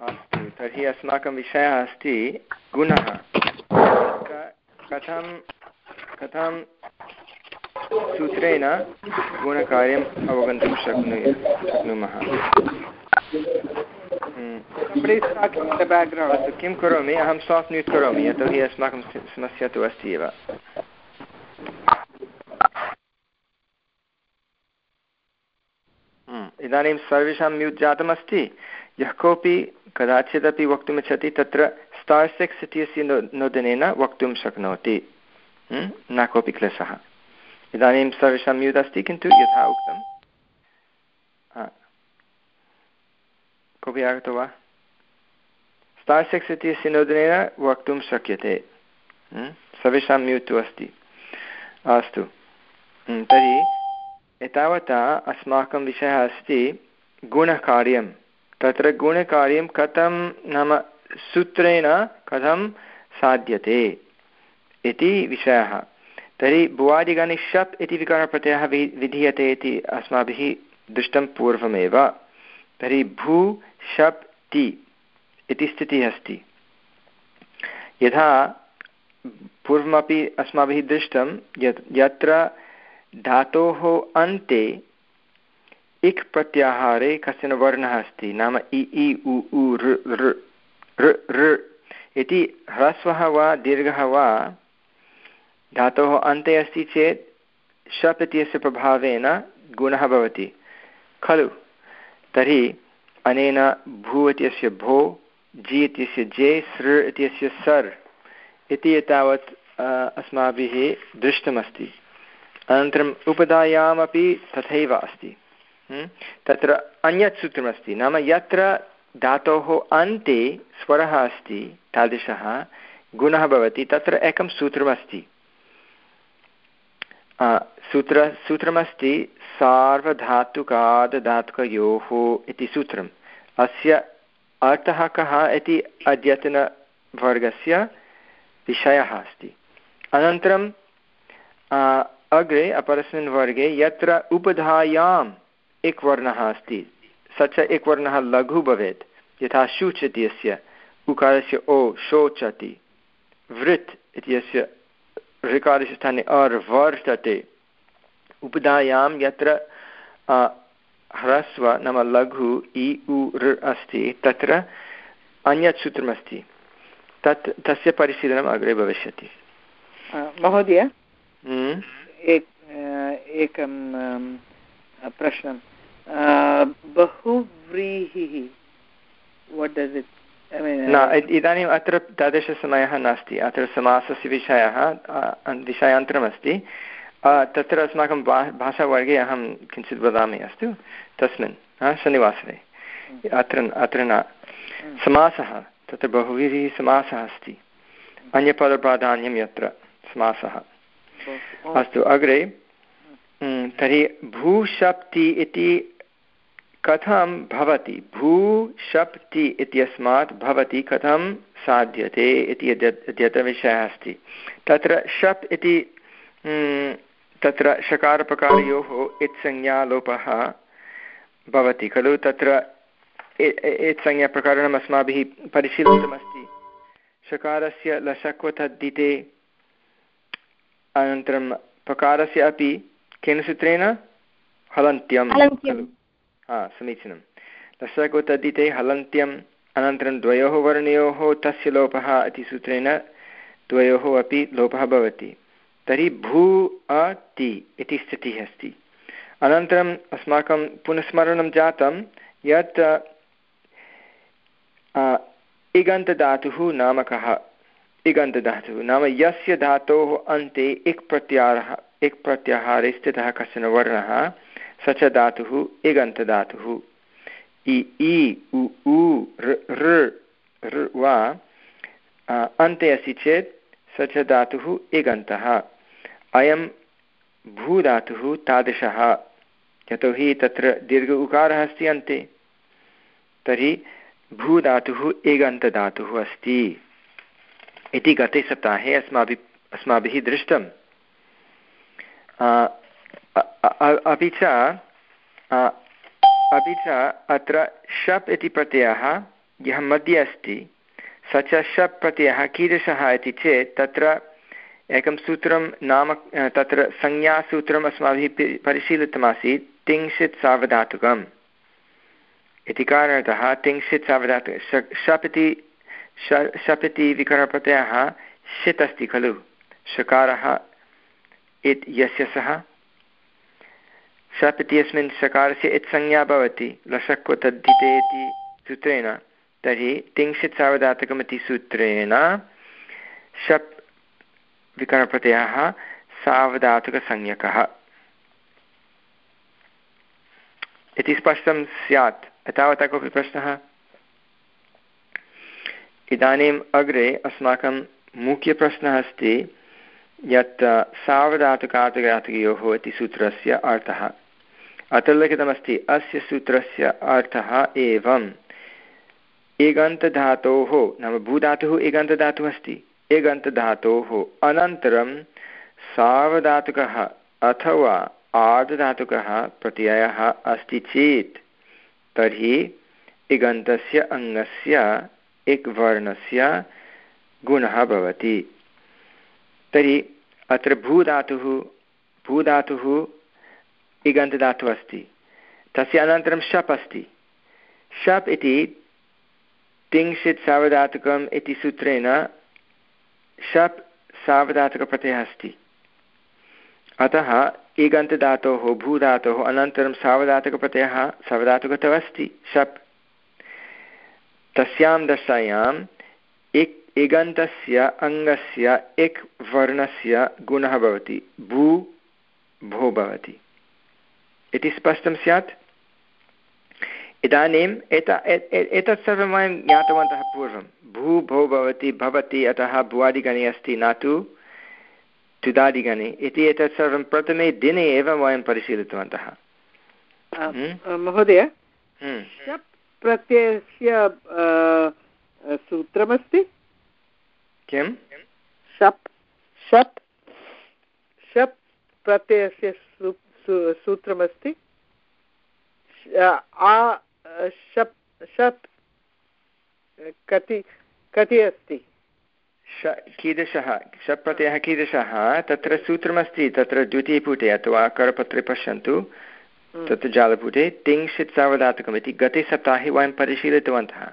अस्तु, तर्हि अस्माकं विषयः अस्ति गुणः। कथं कथं सूत्रेण गुणकार्यम् अवगन्तुं शक्नु, शक्नुमः? अस्तु, किं करोमि? अहं साफ्ट् म्यूट् करोमि, यतोहि अस्माकं समस्या तु अस्ति एव। इदानीं सर्वेषां म्यूट् जातमस्ति? यः कोऽपि कदाचिदपि वक्तुमिच्छति तत्र स्टार् सिक्स् इत्यस्य नोदनेन वक्तुं शक्नोति। न कोऽपि क्लेशः। इदानीं सर्वेषां म्यूट् अस्ति, किन्तु यथा उक्तं। कोऽपि आगतो वा? स्टार् सिक्स् इत्यस्य नोदनेन वक्तुं शक्यते। सर्वेषां म्यूट् तु अस्ति। अस्तु। तर्हि एतावता अस्माकं विषयः अस्ति गुणकार्यं तत्र गुणकार्यं कथं नाम सूत्रेण कथं साध्यते इति विषयः। तर्हि भुवादिगणे शप् इति विकारप्रत्ययः वि, विधीयते इति अस्माभिः दृष्टं पूर्वमेव। तर्हि भू, शप्, ति इति स्थितिः अस्ति। यथा पूर्वमपि अस्माभिः दृष्टं यत्, यत्र धातोः अन्ते इक् प्रत्याहारे कश्चन वर्णः अस्ति, नाम इ इ, उ उ, ऋ इति ह्रस्वः वा दीर्घः वा धातोः अन्ते अस्ति चेत् शप् इत्यस्य प्रभावेन गुणः भवति। खलु, तर्हि अनेन भू इत्यस्य भो जि इत्यस्य जे, सृ इत्यस्य सर् इति एतावत् अस्माभिः दृष्टमस्ति। अनन्तरम् उपधायामपि तथैव अस्ति। तत्र अन्यत् सूत्रमस्ति नाम यत्र धातोः अन्ते स्वरः अस्ति, तादृशः गुणः भवति, तत्र एकं सूत्रमस्ति सूत्र, सूत्रमस्ति सार्वधातुकादधातुकयोः इति सूत्रम्। अस्य अर्थः कः इति अद्यतनवर्गस्य विषयः अस्ति। अनन्तरं अग्रे, अपरस्मिन् वर्गे, यत्र उपधायाम् एकवर्णः अस्ति। स च एकवर्णः लघु भवेत्। यथा शुच् इत्यस्य उकारस्य ओ शोचति। वृत् इत्यस्य ऋकारस्य स्थाने अर्वर्तते उपधायां यत्र ह्रस्व नाम लघु इ उ ऋ अस्ति तत्र अन्यत् सूत्रमस्ति तत् तस्य परिशीलनम् अग्रे भविष्यति। महोदय? हम्म? एकं प्रश्नं बहुव्रीहिः. वट् डस् इट् न इदानीम् अत्र तादृशसमयः नास्ति अत्र समासस्य विषयः विषयान्तरमस्ति. तत्र अस्माकं भा भाषावर्गे अहं किञ्चित् वदामि अस्तु. तस्मिन् शनिवासरे. अत्र अत्र न. समासः तत्र बहुभिः समासः अस्ति. अन्यपदप्राधान्यं यत्र समासः. अस्तु अग्रे तर्हि भूशप्ति इति कथं भवति? भूशप्ति इत्यस्मात् भवति कथं साध्यते इति यद्यतविषयः अस्ति। तत्र शप् इति तत्र शकारप्रकारयोः इत्संज्ञालोपः भवति खलु? तत्र इत्संज्ञाप्रकरणम् अस्माभिः परिशीलितमस्ति। शकारस्य लशक्वतद्धिते अनन्तरं पकारस्य अपि केन सूत्रेण? हलन्त्यं खलु। हा समीचीनं लसको तद्धिते हलन्त्यम्, अनन्तरं द्वयोः वर्णयोः तस्य लोपः इति सूत्रेण द्वयोः अपि लोपः भवति। तर्हि भू, अ, ति इति स्थितिः अस्ति। अनन्तरम् अस्माकं पुनस्मरणं जातं यत् इगन्तधातुः नाम कः इगन्तधातुः नाम यस्य धातोः अन्ते इक् प्रत्याहारः इक् प्रत्याहारे स्थितः कश्चन वर्णः। स च धातुः इगन्तधातुः इ इ, उ उ ऋ वा अन्ते अस्ति चेत् स च धातुः इगन्तः अयं भूधातुः तादृशः। यतोहि तत्र दीर्घ उकारः अस्ति अन्ते। तर्हि भूधातुः इगन्तधातुः अस्ति। इति गते सप्ताहे अस्माभिः अस्माभिः दृष्टम्। अपि च अपि च अत्र शप् इति प्रत्ययः यः मध्ये अस्ति। स च शप् प्रत्ययः कीदृशः इति चेत् तत्र एकं सूत्रं नाम तत्र संज्ञासूत्रम् अस्माभिः परिशीलितमासीत्, तिंशित् सावधातुकम् इति कारणतः तिंशित् सावधातुक शप् इति शप् इति विकरणप्रत्ययः षित् अस्ति खलु। षकारः इत् यस्य सः। शप् इत्यस्मिन् सकारस्य इत्संज्ञा भवति लशक्व तद्धिते इति सूत्रेण, तर्हि तिंशित् सावधातकमिति सूत्रेण शप् विकरणप्रत्ययः सावधातुकसंज्ञकः। इति स्पष्टं स्यात्। एतावता कोऽपि प्रश्नः? इदानीम् अग्रे अस्माकं मुख्यप्रश्नः अस्ति, यत् सावधातुकातुकातुकयोः इति सूत्रस्य अर्थः। अत्र लिखितमस्ति अस्य सूत्रस्य अर्थः एवम् एगन्तधातोः नाम भूधातुः एगन्तधातुः अस्ति एगन्तधातोः अनन्तरं सावधातुकः अथवा आर्धधातुकः प्रत्ययः अस्ति चेत् तर्हि इगन्तस्य अङ्गस्य इक्वर्णस्य गुणः भवति तर्हि अत्र भूधातुः भूधातुः इगन्तधातुः अस्ति तस्य अनन्तरं शप् अस्ति शप् इति तिंशित् सावधातुकम् इति सूत्रेण शप् सावधातुकप्रत्ययः अस्ति अतः इगन्तधातोः भूधातोः अनन्तरं सावधातुकप्रत्ययः सावधातुकतः अस्ति शप् तस्यां दशायाम् इक् इगन्तस्य अङ्गस्य इक् वर्णस्य गुणः भवति भू भो भवति इति स्पष्टं स्यात्। इदानीम् एत एतत् सर्वं वयं ज्ञातवन्तः पूर्वं। भू भो भवति भवति अतः भुवादिगणे अस्ति न तु तुदादिगणे इति एतत् सर्वं प्रथमे दिने एव वयं परिशीलितवन्तः। हम्म? महोदय? हम्म। प्रत्ययस्य सूत्रमस्ति? किं शप् शप् शप् प्रत्ययस्य सूत्रमस्ति? शप् शप् कति कति अस्ति? कीदृशः? शप् प्रत्ययः कीदृशः? तत्र सूत्रमस्ति तत्र द्वितीयपुटे अथवा करपत्रे पश्यन्तु। तत्र जालपुटे तिंशित् सावधातकम् इति गते सप्ताहे वयं परिशीलितवन्तः।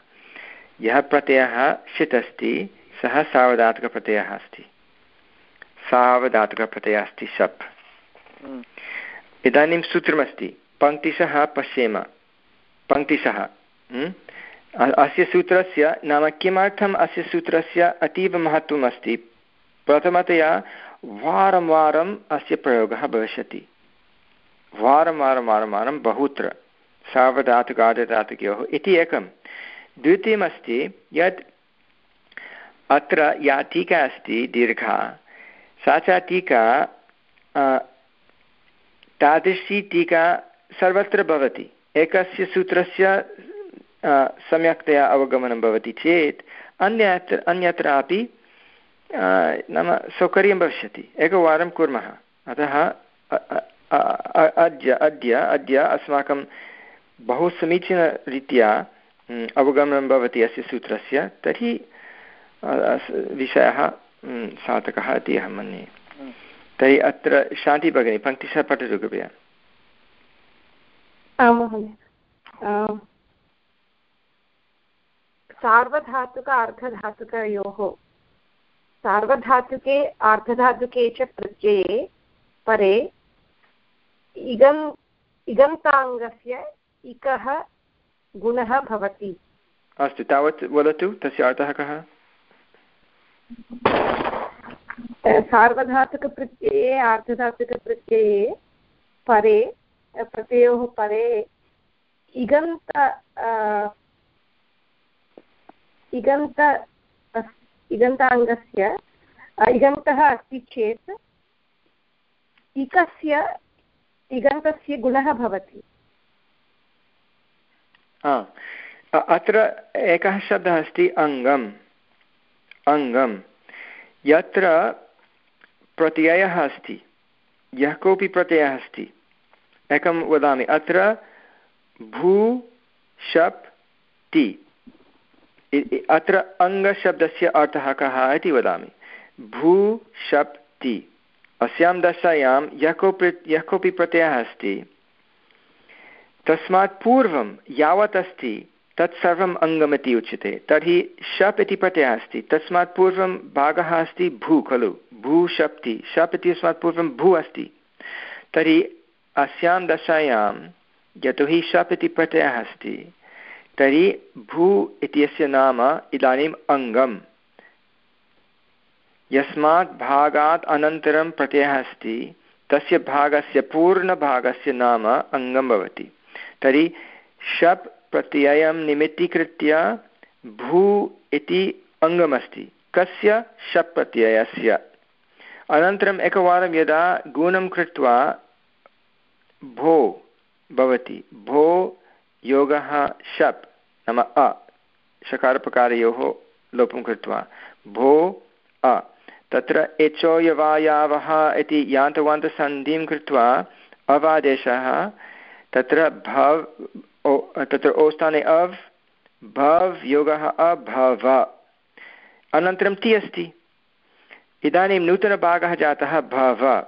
यः प्रत्ययः षित् अस्ति सः सावधातकप्रत्ययः अस्ति। सावधातकप्रत्ययः अस्ति शप्। इदानीं सूत्रमस्ति पङ्क्तिशः पश्येम। पङ्क्तिशः। अस्य सूत्रस्य नाम किमर्थम् अस्य सूत्रस्य अतीव महत्त्वम् अस्ति प्रथमतया, वारं वारम् अस्य प्रयोगः भविष्यति। वारं वारं वारं वारं बहुत्र सावधातुकार्धधातुकयोः इति एकं। द्वितीयमस्ति यत् अत्र या टीका अस्ति, दीर्घा। सा च टीका तादृशी टीका सर्वत्र भवति। एकस्य सूत्रस्य सम्यक्तया अवगमनं भवति चेत् अन्यत्र अन्यत्रापि नाम सौकर्यं भविष्यति। एकवारं कुर्मः। अतः अद्य अद्य अद्य अस्माकं बहु समीचीनरीत्या अवगमनं भवति अस्य सूत्रस्य। तर्हि विषयः साधकः इति अहं मन्ये। तर्हि अत्र शान्ति भगिनी पङ्क्तिशः पठतु कृपया। आं महोदय। सार्वधातुक अर्धधातुकयोः सार्वधातुके अर्धधातुके च प्रत्यये परे इगन् इगन्ताङ्गस्य इकः गुणः भवति। अस्तु तावत् वदतु तस्य अर्थः कः? सार्वधातुकप्रत्यये आर्धधातुकप्रत्यये परे, प्रत्ययोः परे इगन्त इगन्त, इगन्ताङ्गस्य इगन्तः अस्ति चेत् इकस्य, इगन्तस्य गुणः भवति। अत्र एकः शब्दः अस्ति अङ्गम्। अङ्गं यत्र प्रत्ययः अस्ति यः कोऽपि प्रत्ययः अस्ति एकं वदामि, अत्र भू शप् ति। अत्र अङ्गशब्दस्य अर्थः कः इति वदामि। भू शप् ति। अस्यां दशायां यः कोऽपि यः कोऽपि प्रत्ययः अस्ति तस्मात् पूर्वं यावत् अस्ति। तत्सर्वम् अङ्गमिति उच्यते। तर्हि शप् इति प्रत्ययः अस्ति। तस्मात् पूर्वं भागः अस्ति भू, खलु? भू शप्ति। शप् इत्यस्मात् पूर्वं भू अस्ति। तर्हि अस्यां दशायां यतोहि शप् इति प्रत्ययः अस्ति, तर्हि भू इत्यस्य नाम इदानीम् अङ्गम्। यस्मात् भागात् अनन्तरं प्रत्ययः अस्ति, तस्य भागस्य पूर्णभागस्य नाम अङ्गं भवति। तर्हि शप् प्रत्ययं निमित्तीकृत्य भू इति अङ्गमस्ति। कस्य? शप् प्रत्ययस्य अनन्तरम् एकवारं यदा गुणं कृत्वा भो भवति, भो योगः शप् नाम अ शकारपकारयोः लोपं कृत्वा, भो अ। तत्र एचोयवायावः इति यान्तवान्तसन्धिं कृत्वा अवादेशः, तत्र भव् ओ, तत्र ओ स्थाने अव्, भव्, योगः अभव। अनन्तरं ति अस्ति। इदानीं नूतनभागः जातः भव।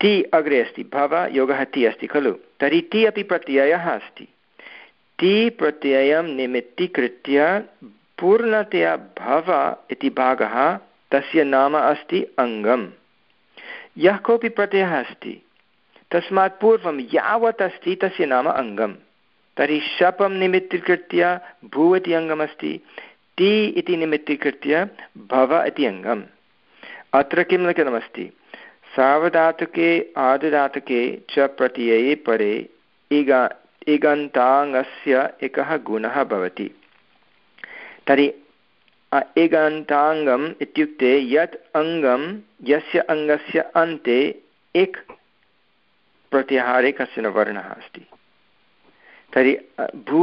ति अग्रे अस्ति। भव, योगः, ति अस्ति, खलु? तर्हि ति अपि प्रत्ययः अस्ति। ति प्रत्ययं निमित्तीकृत्य पूर्णतया भव इति भागः तस्य नाम अस्ति अङ्गम्। यः कोऽपि प्रत्ययः अस्ति। तस्मात् पूर्वं यावत् अस्ति तस्य नाम अङ्गं तर्हि शपं निमित्तीकृत्य भू इति अङ्गमस्ति ति इति निमित्तीकृत्य भव इति अङ्गम्। अत्र किं लिखितमस्ति? सावधातुके, आदिधातुके च प्रत्यये परे इगा, इगन्ताङ्गस्य एकः गुणः भवति। तर्हि इगन्ताङ्गम् इत्युक्ते यत् अङ्गं, यस्य अङ्गस्य अन्ते एक् प्रत्याहारे कश्चन वर्णः अस्ति। तर्हि भू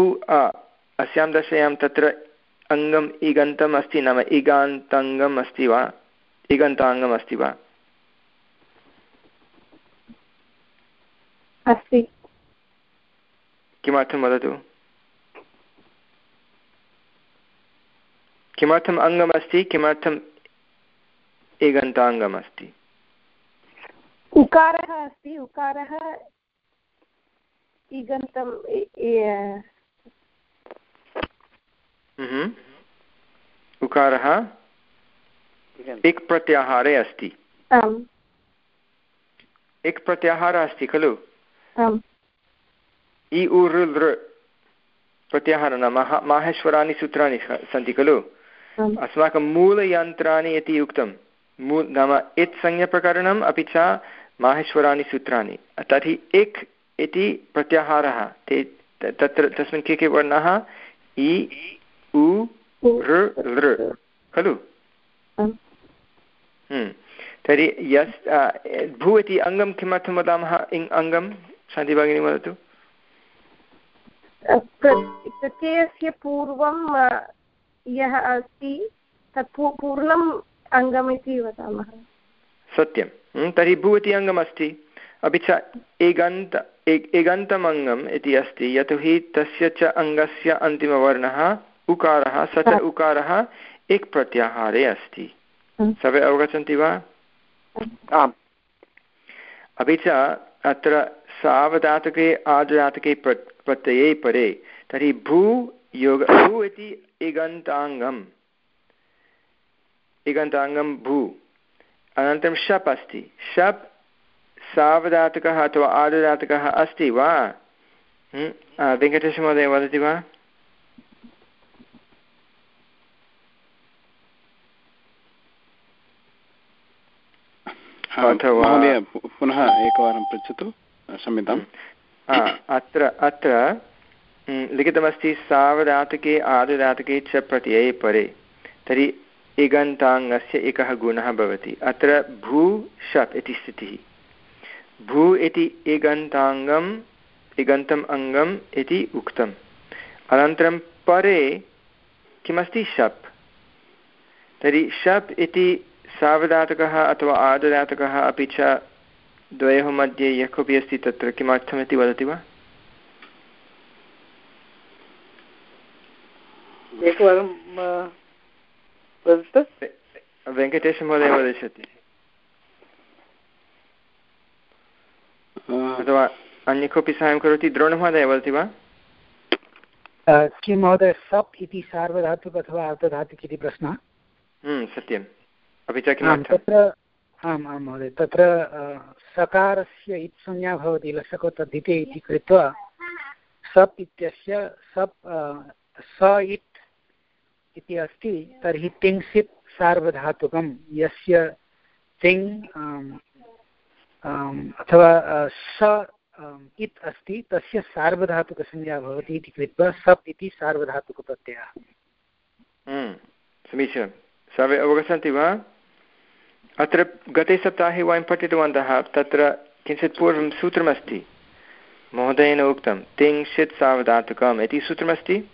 अस्यां दशायां तत्र अङ्गम् इगन्तम् अस्ति नाम इगान्ताङ्गम् अस्ति वा? इगन्ताङ्गम् अस्ति वा? अस्ति। किमर्थं वदतु? किमर्थम् अङ्गमस्ति किमर्थम् एगन्ताङ्गमस्ति उकारः अस्ति उकारः इगन्तम् हम्म। उकारः इक् प्रत्याहारे अस्ति। इक् प्रत्याहारः अस्ति खलु? इ उ लृ प्रत्याहारः नाम माहेश्वराणि सूत्राणि सन्ति खलु? अस्माकं मूलयन्त्राणि इति उक्तं। मू नाम इत् संज्ञप्रकरणम् अपि च माहेश्वराणि सूत्राणि। तर्हि इक् इति प्रत्याहारः। ते तत्र तस्मिन् के के वर्णाः? इ उ लृ खलु? हम्म। तर्हि यस् भू इति अङ्गं किमर्थं वदामः? इङ् अङ्गं। शान्ति भगिनी वदतु। प्रत्ययस्य पूर्वं यः अस्ति तत् पूर्णम् अङ्गम् इति वदामः। सत्यं तर्हि भू इति अङ्गमस्ति। अपि च एगन्त एगन्तम् अङ्गम् इति अस्ति। यतोहि तस्य च अङ्गस्य अन्तिमवर्णः उकारः स च उकारः एक् प्रत्याहारे अस्ति। सर्वे अवगच्छन्ति वा? आम्। अपि च अत्र सावधातके आदधातके प्र प्रत्यये परे तर्हि भू योग भू इति इगन्ताङ्गम् इगन्ताङ्गं भू। अनन्तरं शप् अस्ति। शप् सावधातकः अथवा आदधातकः अस्ति वा? वेङ्कटेशमहोदय वदति वा? अथवा पुनः एकवारं पृच्छतु क्षम्यताम् अत्र अत्र लिखितमस्ति सावधातके आदुदातके च प्रत्यये परे। तर्हि इगन्ताङ्गस्य एकः गुणः भवति। अत्र भू शप् इति स्थितिः। भू इति इगन्ताङ्गम्, इगन्तम् अङ्गम् इति उक्तम्। अनन्तरं परे किमस्ति शप्? तर्हि शप् इति सावधातकः अथवा आददातकः अपि च द्वयोः मध्ये यः कोऽपि अस्ति तत्र किमर्थमिति वदति वा? एकवारं वदतु वेङ्कटेशमहोदय वदिष्यति अथवा अन्य कोऽपि साहाय्यं करोति द्रोणमहोदय वदति वा किं महोदय सप् इति सार्वधातुक अथवा अर्धधातुक इति प्रश्नः सत्यम् अपि च तत्र आम् आं महोदय तत्र सकारस्य इत्संज्ञा भवति लसको तद्धिते इति कृत्वा सप् इत्यस्य सप् स इत् इति अस्ति, तर्हि तिङ्सित् सार्वधातुकं यस्य तिङ् अथवा स इत् अस्ति, तस्य सार्वधातुकसंज्ञा भवति इति कृत्वा सप् इति सार्वधातुकप्रत्ययः। समीचीनं। सर्वे अवगच्छन्ति वा? अत्र गते सप्ताहे वयं पठितवन्तः, तत्र किञ्चित् पूर्वं सूत्रमस्ति। महोदयेन उक्तं तिङ्क्षित् सावधातुकम् इति सूत्रमस्ति।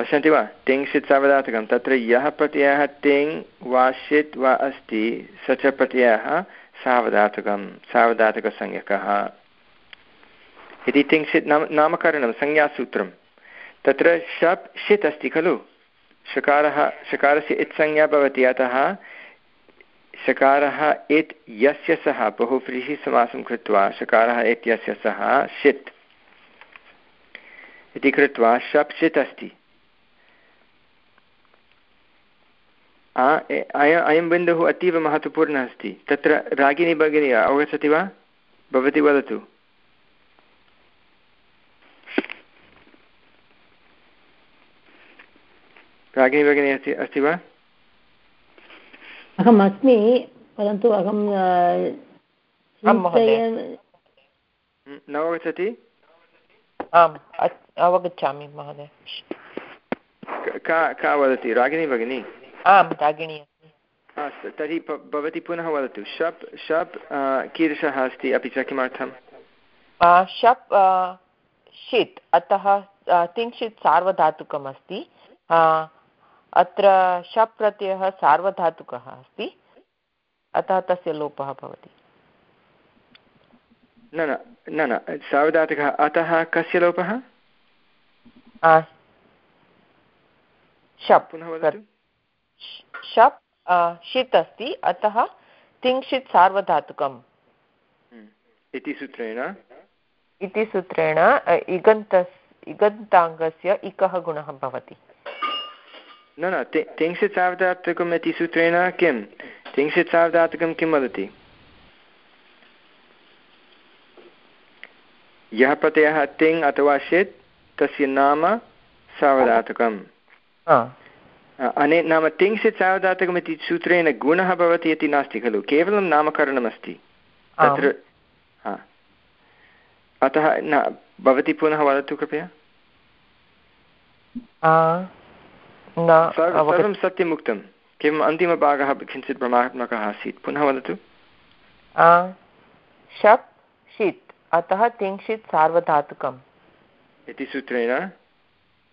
पश्यन्ति वा तिङ्क्षित् सावधातुकं तत्र यः प्रत्ययः तिङ् वा षित् वा अस्ति, स च प्रत्ययः सावधातुकं सावधातुकसंज्ञकः इति तिङ्क्षित् नाम, नामकरणं संज्ञासूत्रं तत्र शप् षित् अस्ति खलु। शकारः, शकारस्य इत्संज्ञा भवति, अतः शकारः इत् यस्य सः बहुव्रीहि समासं कृत्वा शकारः इत्यस्य सः षित् इति कृत्वा शप् षित् अस्ति। अयं बिन्दुः अतीव महत्त्वपूर्णः अस्ति। तत्र रागिनी भगिनी अवगच्छति वा? भवती वदतु। रागिनी भगिनी अस्ति अस्ति वा? अहम् अस्मि परन्तु अहं न अवगच्छति? आम् अवगच्छामि महोदय। का का वदति? रागिनी भगिनी? आं रागिणी अस्तु तर्हि भवती पुनः वदतु शप् शप् कीदृशः अस्ति अपि च किमर्थं शप् षित् अतः तिङ्क्षित् सार्वधातुकम् अस्ति। अत्र शप् प्रत्ययः सार्वधातुकः अस्ति। अतः तस्य लोपः भवति। न न न न सार्वधातुकः अतः कस्य लोपः? शप् पुनः वदतु। शप् षित् अस्ति अतः तिङ्क्षित् सार्वधातुकम्। हम्म, इति सूत्रेण? इति सूत्रेण इगन्तस् इगन्ताङ्गस्य इकः गुणः भवति। न न तिङ्क्षित् सार्वधातुकम् इति सूत्रेण किं तिङ्क्षित् सार्वधातुकं किं वदति? यः प्रत्ययः तिङ् अथवा षित् तस्य नाम सार्वधातुकम्। अने नाम तिङ्क्षित् सावधातकमिति सूत्रेण गुणः भवति इति नास्ति खलु केवलं नामकरणमस्ति। तत्र अतः न भवती पुनः वदतु कृपया। सर्वं सत्यम् उक्तं किम् अन्तिमभागः किञ्चित् भ्रमात्मकः आसीत्। पुनः वदतु। शप् षित्। अतः तिङ्क्षित् सार्वधातुकम्। इति सूत्रेण।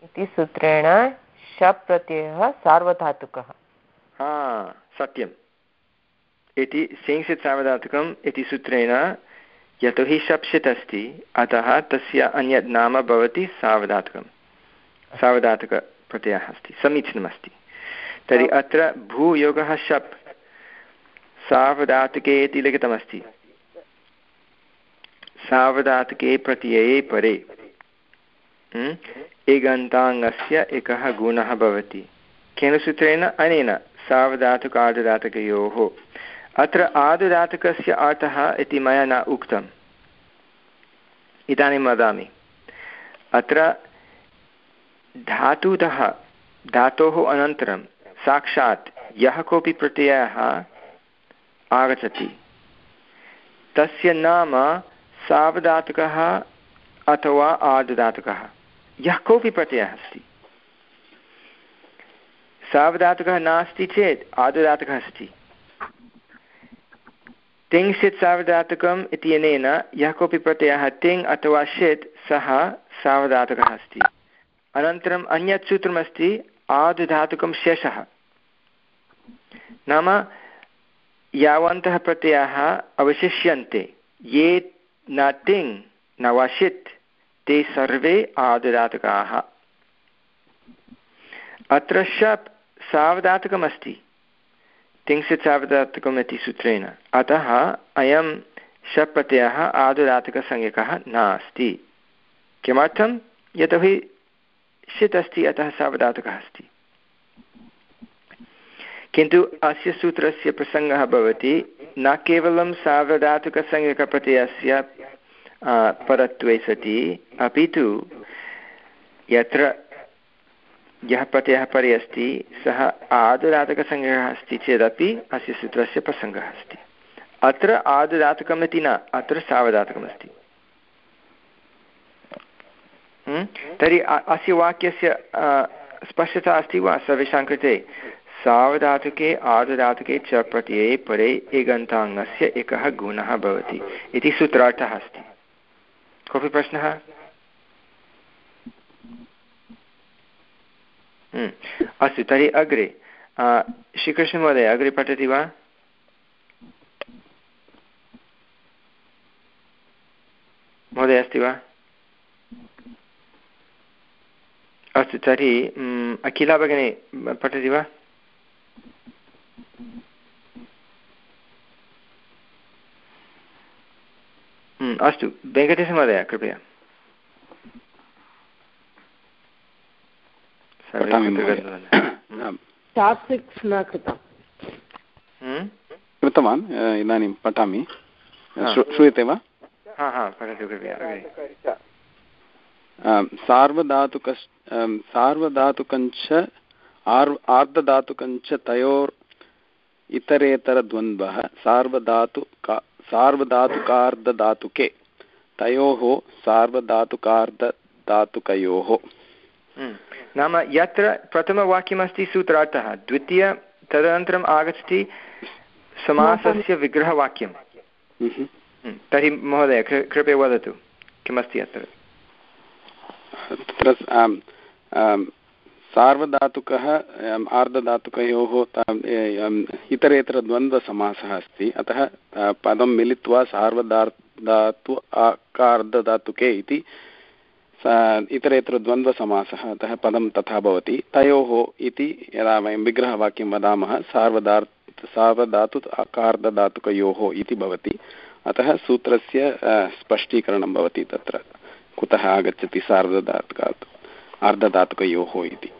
इति सूत्रेण शप् प्रत्ययः सार्वधातुकः। हा सत्यम्। इति सिंसित् सार्वधातुकम् इति सूत्रेण यतोहि शप्सित् अस्ति अतः तस्य अन्यत् नाम भवति सावधातुकं सावधातुकप्रत्ययः अस्ति समीचीनमस्ति। तर्हि अत्र भूयोगः शप् सावधातुके इति लिखितमस्ति। सावधातुके प्रत्यये परे। इगन्ताङ्गस्य एकः गुणः भवति। केन सूत्रेण अनेन सावधातुक आर्धधातुकयोः अत्र आर्धधातुकस्य अर्थः इति मया न उक्तम्। इदानीं वदामि। अत्र धातुतः धातोः अनन्तरं साक्षात् यः कोऽपि प्रत्ययः आगच्छति। तस्य नाम सावधातुकः अथवा आर्धधातुकः यः कोऽपि प्रत्ययः अस्ति सावधातुकः नास्ति चेत् आदुदातुकः अस्ति तिङ् षित् सावधातुकम् इत्यनेन यः कोऽपि प्रत्ययः तिङ् अथवा षित् सः सावधातुकः अस्ति अनन्तरम् अन्यत् सूत्रमस्ति आदुधातुकं शेषः नाम यावन्तः प्रत्ययाः अवशिष्यन्ते ये न तिङ् न वा षित् ते सर्वे आदुदातुकाः। अत्र शप् सावधातकमस्ति। तिंसित् सावधातकम् इति सूत्रेण। अतः अयं शप् प्रत्ययः आदुदातकसंज्ञकः नास्ति। किमर्थं? यतोहि षित् अस्ति अतः सावधातकः अस्ति। किन्तु अस्य सूत्रस्य प्रसङ्गः भवति, न केवलं सार्वधातुकसंज्ञकप्रत्ययस्य परत्वे सति अपि तु यत्र यः प्रत्ययः परे अस्ति सः आदुदातकसंज्ञकः अस्ति चेदपि अस्य सूत्रस्य प्रसङ्गः अस्ति अत्र आदुदातकम् इति न अत्र सावधातकमस्ति हम्म? तर्हि अस्य वाक्यस्य स्पष्टता अस्ति वा सर्वेषां कृते सावधातुके आदुधातुके च प्रत्यये परे एगन्ताङ्गस्य एकः गुणः भवति इति सूत्रार्थः अस्ति। कोऽपि प्रश्नः हम्म। अस्तु, तर्हि अग्रे श्रीकृष्णमहोदय अग्रे पठति वा? महोदय, अस्ति वा? अस्तु, तर्हि अखिला भगिनी, पठति वा? अस्तु वेङ्कटेशमहोदय कृपया कृतवान् इदानीं पठामि श्रूयते वा सार्वधातुक सार्वधातुकञ्च आर् आर्धधातुकञ्च तयोर् इतरेतरद्वन्द्वः सार्वधातु सार्वधातुकार्धधातुके तयोः सार्वधातुकार्धधातुकयोः हम्म। नाम यत्र प्रथमवाक्यमस्ति सूत्रार्थः द्वितीय तदनन्तरम् आगच्छति समासस्य विग्रहवाक्यं हम्म। हम्म। तर्हि महोदय कृपया वदतु किमस्ति अत्र तत्र सार्वधातुकः आर्धधातुकयोः इतरेतरद्वन्द्वसमासः अस्ति। अतः पदं मिलित्वा सार्वधातु आकार्धधातुके इति इतरेतरद्वन्द्वसमासः अतः पदं तथा भवति। तयोः इति यदा वयं विग्रहवाक्यं वदामः सार्वधा सार्वधातु, आकार्धधातुकयोः इति भवति। अतः सूत्रस्य स्पष्टीकरणं भवति तत्र। कुतः आगच्छति सार्वधातुकात् अर्धधातुकयोः इति।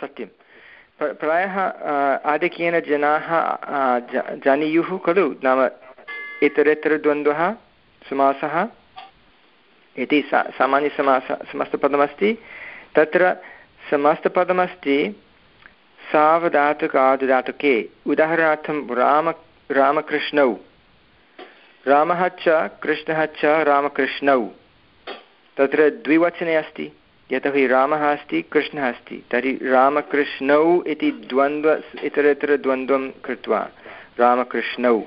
सत्यं। प्रायः आधिक्येन जनाः जानीयुः खलु? नाम इतरेतरद्वन्द्वः समासः, इति सा सामान्यसमास समस्तपदमस्ति। तत्र समस्तपदमस्ति सावधातुकादुधातुके। उदाहरणार्थं राम, रामकृष्णौ। रामः च कृष्णः च रामकृष्णौ। तत्र द्विवचने अस्ति। यतोहि रामः अस्ति, कृष्णः अस्ति। तर्हि रामकृष्णौ इति द्वन्द्व इतरेतरद्वन्द्वं कृत्वा रामकृष्णौ।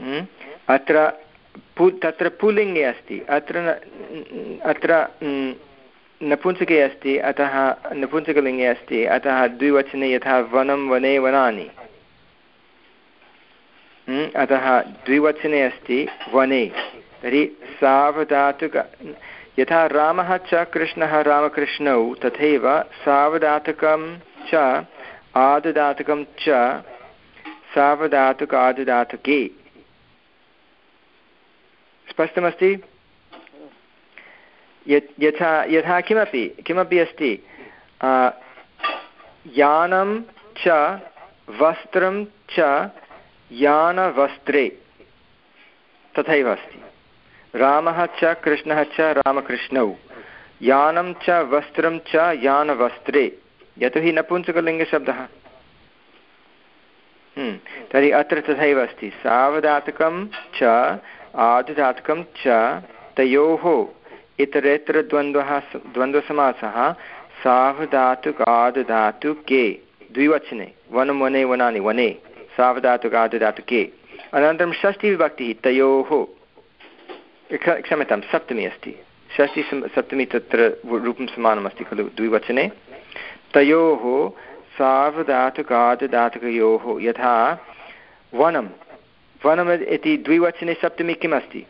हम्म? अत्र पु, तत्र पुल्लिङ्गे अस्ति। अत्र अत्र नपुंसके अस्ति, अतः नपुंसकलिङ्गे अस्ति, अतः द्विवचने यथा वनं, वने, वनानि। हम्म? अतः द्विवचने अस्ति, वने। तर्हि सावधातुक यथा रामः च कृष्णः रामकृष्णौ तथैव सावधातुकं च आदुदातुकं च सावधातुक आदुदातुके। स्पष्टमस्ति? यथा यथा किमपि किमपि अस्ति यानं च वस्त्रं च यानवस्त्रे तथैव अस्ति। रामः च कृष्णः च रामकृष्णौ। यानं च वस्त्रं च यानवस्त्रे। यतोहि नपुंसकलिङ्गशब्दः हम्म, तर्हि अत्र तथैव अस्ति। सावधातकं च आदुधातकं च तयोः इतरेतरद्वन्द्वः द्वन्द्वसमासः सावधातुक आदुधातुके। द्विवचने। वनं वने वनानि वने। सावधातुक आदुधातुके। अनन्तरं षष्ठीविभक्तिः तयोः। क्षम्यतां सप्तमी अस्ति। षष्टि सप्तमी तत्र रूपं समानमस्ति खलु द्विवचने। तयोः सार्वधातुकादधातुकयोः यथा वनं। वनम् इति द्विवचने सप्तमी किमस्ति?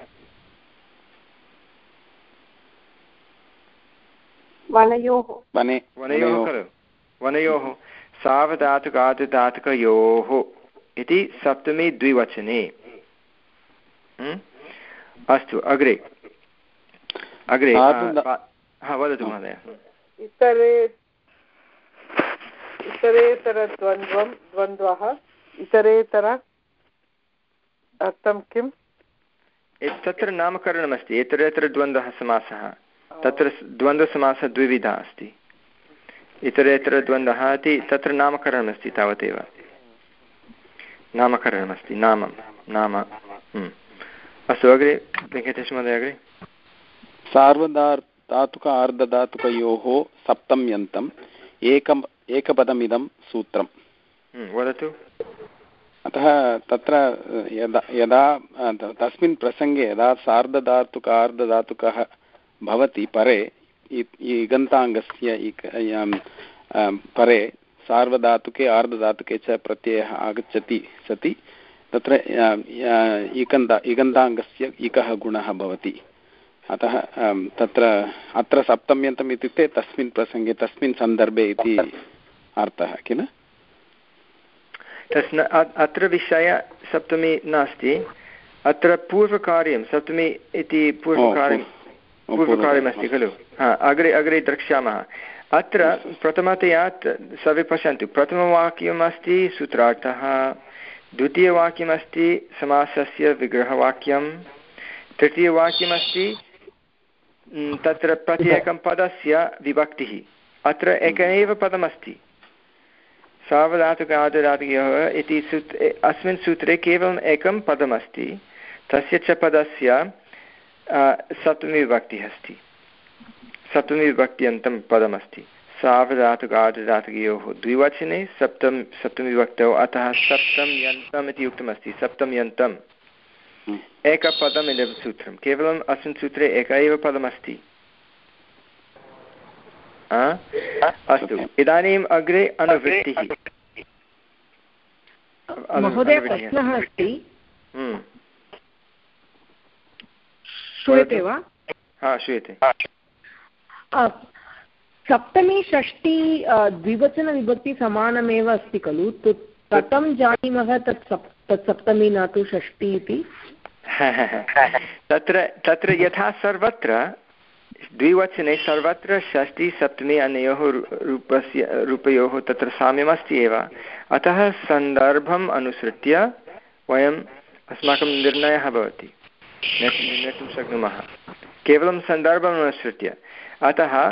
वनयोः। वनयोः खलु। वनयोः सावधातुकादिधातुकयोः इति सप्तमी द्विवचने। अस्तु अग्रे। अग्रे हा वदतु महोदय। इतरे इतरेतरद्वन्द्वं द्वन्द्वः इतरेतर अर्थं किम्? तत्र नामकरणमस्ति इतरेतरद्वन्द्वः समासः। तत्र द्वन्द्वसमासः द्विविधा अस्ति। इतरेतरद्वन्द्वः इति तत्र नामकरणमस्ति तावदेव। नामकरणमस्ति नाम नाम हम्म। अस्तु अग्रे वेङ्कटेशमहोदय अग्रे। सार्वधातुक आर्धधातुकयोः सप्तम्यन्तम् एकम् एकपदमिदं सूत्रं हम्म, वदतु। अतः तत्र यदा यदा तस्मिन् प्रसङ्गे यदा सार्धधातुकार्धधातुकः भवति परे इगन्ताङ्गस्य परे सार्वधातुके आर्धधातुके च प्रत्ययः आगच्छति सति। तत्र इकन्द इगन्ताङ्गस्य इकः गुणः भवति। अतः तत्र अत्र सप्तम्यन्तम् इत्युक्ते तस्मिन् प्रसङ्गे तस्मिन् सन्दर्भे इति अर्थः किल? तस्न अत्र विषय सप्तमी नास्ति। अत्र पूर्वकार्यं सप्तमी इति पूर्वकार्यं पूर्वकार्यमस्ति खलु? हा अग्रे अग्रे द्रक्ष्यामः। अत्र प्रथमतया सर्वे पश्यन्तु प्रथमवाक्यम् अस्ति सूत्रार्थः द्वितीयवाक्यमस्ति समासस्य विग्रहवाक्यं तृतीयवाक्यमस्ति तत्र प्रत्येकं पदस्य विभक्तिः। अत्र एक एव पदमस्ति। सावधातुकादधातुकयोः इति सूत्रे अस्मिन् सूत्रे केवलम् एकं पदमस्ति। तस्य च पदस्य सप्तमीविभक्तिः अस्ति। सप्तमीविभक्त्यन्तं पदमस्ति। सावधातुकार्धधातुकयोः द्विवचने सप्तम, सप्तमीविभक्तौ अतः सप्तं यन्तम् इति उक्तमस्ति सप्तं यन्तम्। एकपदम् इदं सूत्रं केवलम् अस्मिन् सूत्रे एक एव पदमस्ति अस्तु इदानीम् अग्रे अनुवृत्तिः। श्रूयते वा हा श्रूयते सप्तमी षष्ठी द्विवचनविभक्ति समानमेव अस्ति खलु? कथं जानीमः तत् सप्, तत् सप्तमी न तु षष्ठी इति? तत्र तत्र यथा सर्वत्र, द्विवचने सर्वत्र षष्ठी, सप्तमी अनयोः रूपस्य, रूपयोः तत्र साम्यमस्ति एव। अतः सन्दर्भम् अनुसृत्य वयम् अस्माकं निर्णयः भवति। नेतुं शक्नुमः। केवलं सन्दर्भम् अनुसृत्य। अतः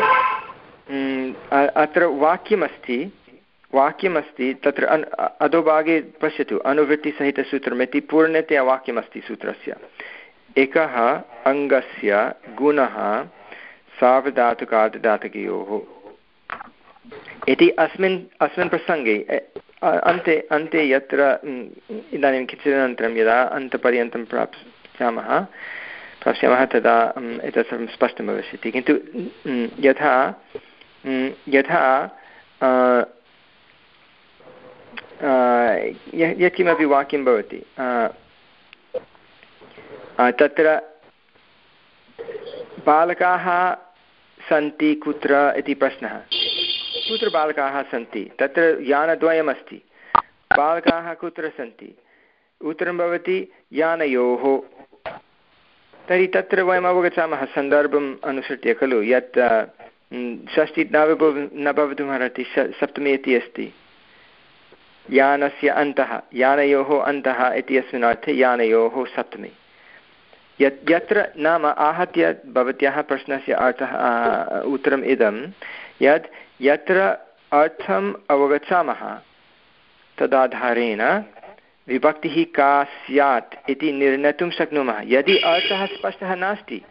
अत्र वाक्यमस्ति वाक्यमस्ति, तत्र अन् अधोभागे पश्यतु अनुवृत्तिसहितसूत्रम् इति पूर्णतया वाक्यमस्ति सूत्रस्य। एकः अङ्गस्य गुणः सावधातुकार्धधातुकयोः इति अस्मिन् अस्मिन् प्रसङ्गे अन्ते अन्ते यत्र इदानीं किञ्चिदनन्तरं यदा अन्तपर्यन्तं प्राप्स्यामः प्राप्स्यामः तदा एतत् सर्वं स्पष्टं भविष्यति। किन्तु यथा यथा यत्किमपि वाक्यं भवति। तत्र बालकाः सन्ति कुत्र इति प्रश्नः। कुत्र बालकाः सन्ति? तत्र यानद्वयमस्ति। बालकाः कुत्र सन्ति? उत्तरं भवति यानयोः। तर्हि तत्र वयम् अवगच्छामः सन्दर्भम् अनुसृत्य खलु यत् षष्टि न न भवितुमर्हति सप्तमी इति अस्ति। यानस्य अन्तः, यानयोः अन्तः इति अस्मिन् अर्थे यानयोः सप्तमी। यत् यत्र नाम आहत्य भवत्याः प्रश्नस्य अर्थः उत्तरम् इदं, यत् यत्र अर्थम् अवगच्छामः, तदाधारेण विभक्तिः का स्यात् इति निर्णेतुं शक्नुमः। यदि अर्थः स्पष्टः नास्ति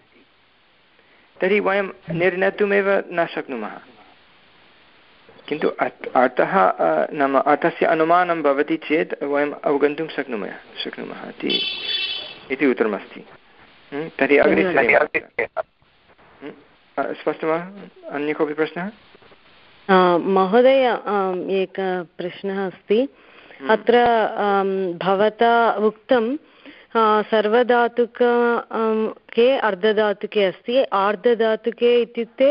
तर्हि वयं निर्णेतुमेव न शक्नुमः। किन्तु अर्थः नाम अर्थस्य अनुमानं भवति चेत् वयम् अवगन्तुं शक्नुमः शक्नुमः इति इति उत्तरमस्ति। तर्हि अग्रे स्पष्टं वा? अन्य कोऽपि प्रश्नः? महोदय एकः प्रश्नः अस्ति। अत्र भवता उक्तं सर्वधातुक के अर्धधातुके अस्ति आर्धधातुके इत्युक्ते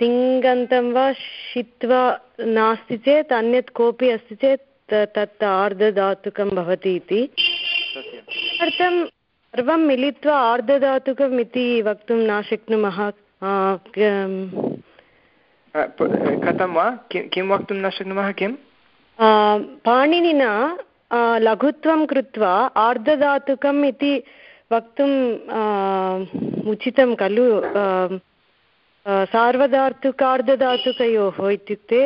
तिङन्तं वा शित्वा नास्ति चेत् अन्यत् कोऽपि अस्ति चेत् तत् आर्धधातुकं भवति इति। किमर्थं सर्वं मिलित्वा आर्धधातुकम् इति वक्तुं न शक्नुमः? कथं वा? किं वक्तुं न शक्नुमः? किं पाणिनिना लघुत्वं कृत्वा आर्धधातुकम् इति वक्तुम् उचितं खलु सार्वधातुकार्धधातुकयोः इत्युक्ते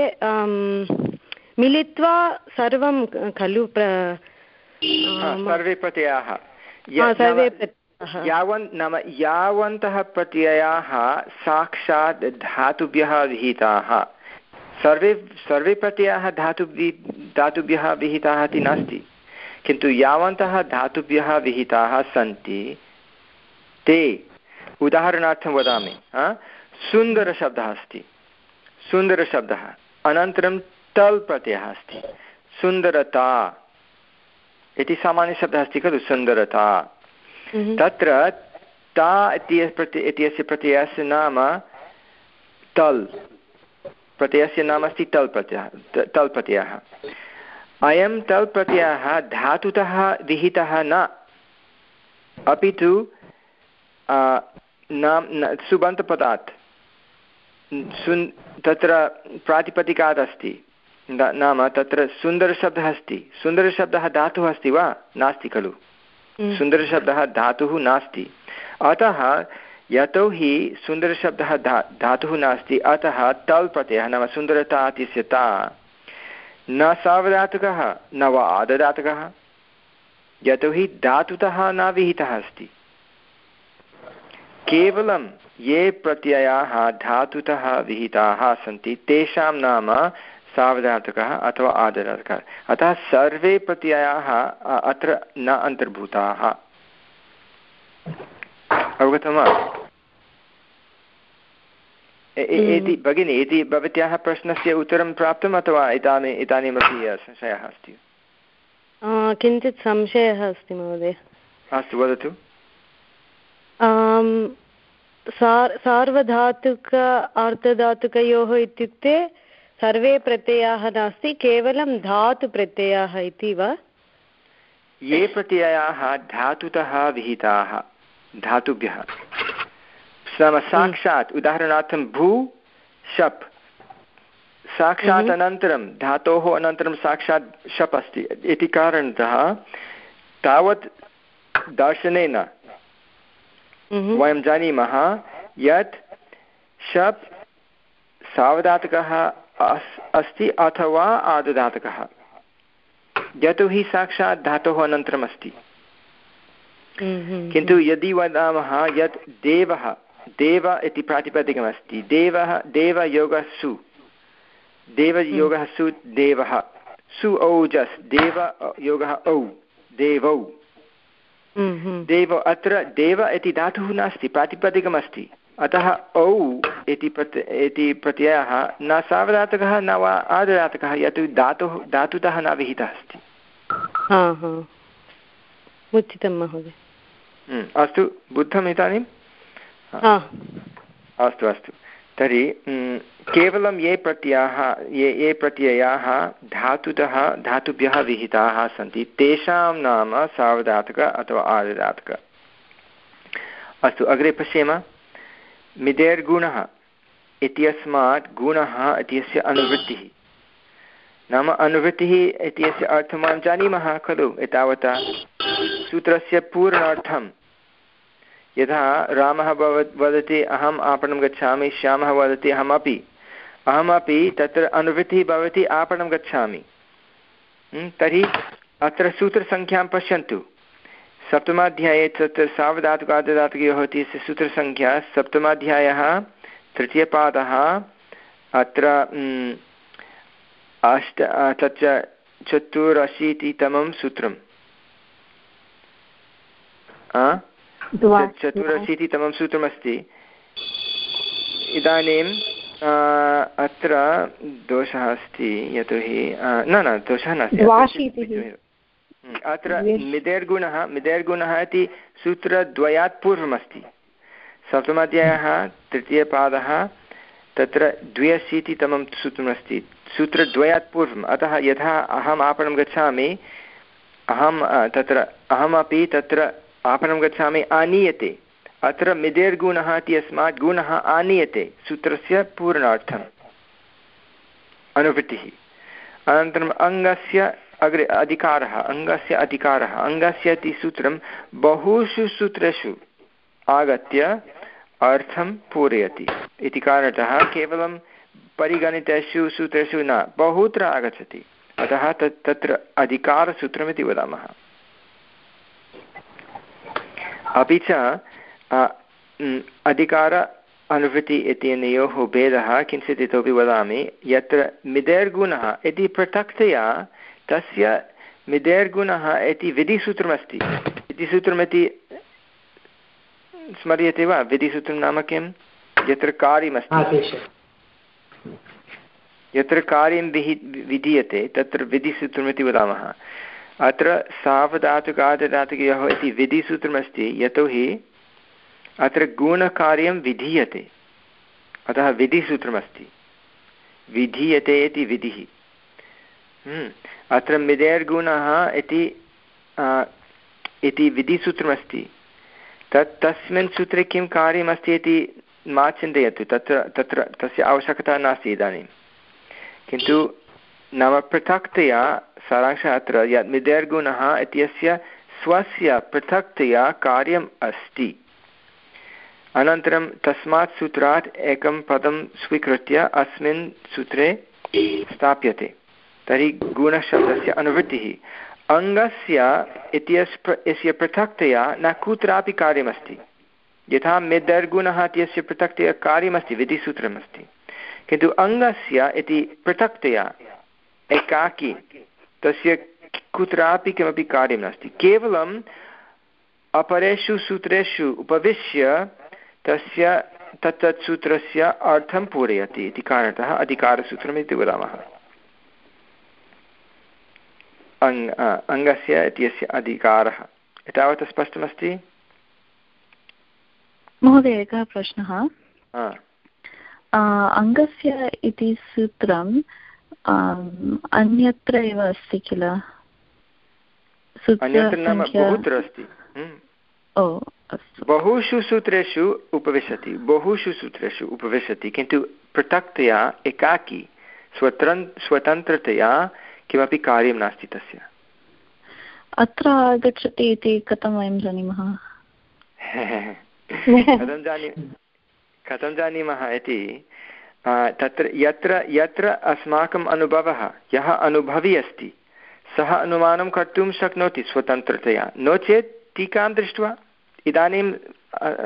मिलित्वा सर्वं खलु सर्वे प्रत्ययाः यावन् नाम यावन्तः प्रत्ययाः साक्षात् धातुभ्यः विहिताः। सर्वे सर्वे प्रत्ययाः धातुभि धातुभ्यः विहिताः इति नास्ति। किन्तु यावन्तः धातुभ्यः विहिताः सन्ति। ते उदाहरणार्थं वदामि सुन्दरशब्दः अस्ति। सुन्दरशब्दः। अनन्तरं टल् प्रत्ययः अस्ति। सुन्दरता। इति सामान्यशब्दः अस्ति खलु सुन्दरता। तत्र ता इत्यस्य प्रत्ययस्य नाम तल्। प्रत्ययस्य नाम अस्ति तल् प्रत्ययः तल् प्रत्ययः अयं तल् प्रत्ययः धातुतः विहितः न। अपि तु नाम सुबन्तपदात्। सुन् तत्र प्रातिपदिकात् अस्ति। नाम तत्र सुन्दरशब्दः अस्ति। सुन्दरशब्दः धातुः अस्ति वा? नास्ति खलु। हम्म। सुन्दरशब्दः धातुः नास्ति। अतः यतोहि सुन्दरशब्दः धा, धातुः नास्ति, अतः तल् प्रत्ययः नाम सुन्दरता इत्यस्य ता। न सावधातुकः, न वा आददातुकः। यतोहि धातुतः न विहितः अस्ति। केवलं ये प्रत्ययाः धातुतः विहिताः सन्ति, तेषां नाम सावधातुकः अथवा आदधातुकः अतः सर्वे प्रत्ययाः अत्र न अन्तर्भूताः। अवगतं वा इति। भगिनि इति भवत्याः प्रश्नस्य उत्तरं प्राप्तम् अथवा इदानी इदानीमपि संशयः अस्ति किञ्चित् संशयः अस्ति महोदय अस्तु वदतु सार्वधातुक अर्धधातुकयोः इत्युक्ते सर्वे प्रत्ययाः नास्ति केवलं धातुप्रत्ययाः इति वा ये प्रत्ययाः धातुतः विहिताः धातुभ्यः। नाम साक्षात् उदाहरणार्थं भू शप्। साक्षात्। अनन्तरं धातोः अनन्तरं साक्षात् शप् अस्ति। इति कारणतः तावत् दर्शनेन। वयं जानीमः यत् शप् सावधातुकः अस्ति अथवा आदुधातुकः। यतोहि साक्षात् धातोः अनन्तरम् अस्ति किन्तु यदि वदामः यत् देवः देव इति प्रातिपदिकमस्ति देवः देवयोगः सु। देवयोगः सु देवः। सु औजस् देवयोगः औ देवौ। देव अत्र देव इति धातुः नास्ति प्रातिपदिकमस्ति। अतः औ इति प्रत्य इति प्रत्ययः न सावधातकः न वा आददातकः यत् धातुः धातुतः न विहितः अस्ति। उचितं महोदय। अस्तु बुद्धम् इदानीम् अस्तु अस्तु। तर्हि हम्म, केवलं ये प्रत्ययाः ये ये प्रत्ययाः धातुतः धातुभ्यः विहिताः सन्ति तेषां नाम सावधातक अथवा आददातक अस्तु अग्रे पश्येम। मिदेर्गुणः इत्यस्मात् गुणः इत्यस्य अनुवृत्तिः। नाम अनुवृत्तिः इत्यस्य अर्थं वयं जानीमः खलु एतावता सूत्रस्य पूर्णार्थं यथा रामः वदति, अहम् आपणं गच्छामि, श्यामः वदति, अहमपि। अहमपि तत्र अनुवृत्तिः भवति, आपणं गच्छामि। तर्हि अत्र सूत्रसङ्ख्यां पश्यन्तु। सप्तमाध्याये तत्र सावधातुकादधातुकयोः इत्यस्य सूत्रसङ्ख्या। सप्तमाध्यायः, तृतीयपादः, अत्र अष्ट तच्च चतुरशीतितमं सूत्रम्। चतुरशीतितमं सूत्रमस्ति। इदानीम् अत्र दोषः अस्ति यतोहि न न दोषः नास्ति अत्र मिदेर्गुणः मिदेर्गुणः इति सूत्रद्वयात् पूर्वमस्ति। सप्तमाध्यायः तृतीयपादः तत्र द्व्यशीतितमं सूत्रमस्ति सूत्रद्वयात् पूर्वम्। अतः यथा अहम् आपणं गच्छामि अहं तत्र अहमपि तत्र आपणं गच्छामि, आनीयते। अत्र मिदेर्गुणः इति अस्मात् गुणः आनीयते, सूत्रस्य पूर्णार्थम्। अनुवृत्तिः। अनन्तरम् अङ्गस्य अग्रे अधिकारः, अङ्गस्य अधिकारः। अङ्गस्य इति सूत्रं बहुषु सूत्रेषु आगत्य अर्थं पूरयति। इति कारणतः केवलं परिगणितेषु सूत्रेषु न, बहुत्र आगच्छति। अतः तत् तत्र अधिकारसूत्रमिति वदामः। अपि च अधिकार अनुवृत्ति इत्यनयोः भेदः किञ्चित् इतोपि वदामि। यत्र मिदेर्गुणः इति पृथक्तया तस्य मिदेर्गुणः इति विधिसूत्रमस्ति। इति सूत्रमिति स्मर्यते वा? विधिसूत्रं नाम किं यत्र कार्यमस्ति। यत्र कार्यं विहि विधीयते तत्र विधिसूत्रमिति वदामः। अत्र सावधातुकादधातुकयोः इति विधिसूत्रमस्ति यतोहि अत्र गुणकार्यं विधीयते। अतः विधिसूत्रमस्ति। विधीयते इति विधिः। हम्म, अत्र मिदेर्गुणः इति इति विधिसूत्रमस्ति। तत् तस्मिन् सूत्रे किं कार्यमस्ति इति मा चिन्तयतु। तत्र तत्र तस्य आवश्यकता नास्ति इदानीं। किन्तु नाम पृथक्तया सारांशः अत्र यत् मिदेर्गुणः इत्यस्य स्वस्य पृथक्तया कार्यम् अस्ति अनन्तरं तस्मात् सूत्रात् एकं पदं स्वीकृत्य अस्मिन् सूत्रे स्थाप्यते तर्हि गुणशब्दस्य अनुवृत्तिः अङ्गस्य इत्यस्य पृथक्तया न कुत्रापि कार्यमस्ति यथा मेदर्गुणः इत्यस्य पृथक्तया कार्यमस्ति विधिसूत्रमस्ति किन्तु अङ्गस्य इति पृथक्तया एकाकी। तस्य कुत्रापि किमपि कार्यं नास्ति। केवलम् अपरेषु सूत्रेषु उपविश्य तस्य तत्तत् सूत्रस्य अर्थं पूरयति इति कारणतः अधिकारसूत्रमिति वदामः। अङ् अङ्गस्य इत्यस्य अधिकारः। एतावत् स्पष्टमस्ति? महोदय एकः प्रश्नः। अङ्गस्य इति सूत्रम् अन्यत्र एव अस्ति किल? बहुत्र अस्ति। बहुषु सूत्रेषु उपविशति बहुषु सूत्रेषु उपविशति किन्तु पृथक्तया एकाकी स्वतन् स्वतन्त्रतया किमपि कार्यं नास्ति तस्य। अत्र आगच्छति इति कथं वयं जानीमः? कथं जानी कथं जानीमः इति? तत्र यत्र यत्र अस्माकम् अनुभवः यः अनुभवी अस्ति सः अनुमानं कर्तुं शक्नोति स्वतन्त्रतया। नो चेत् टीकां दृष्ट्वा इदानीं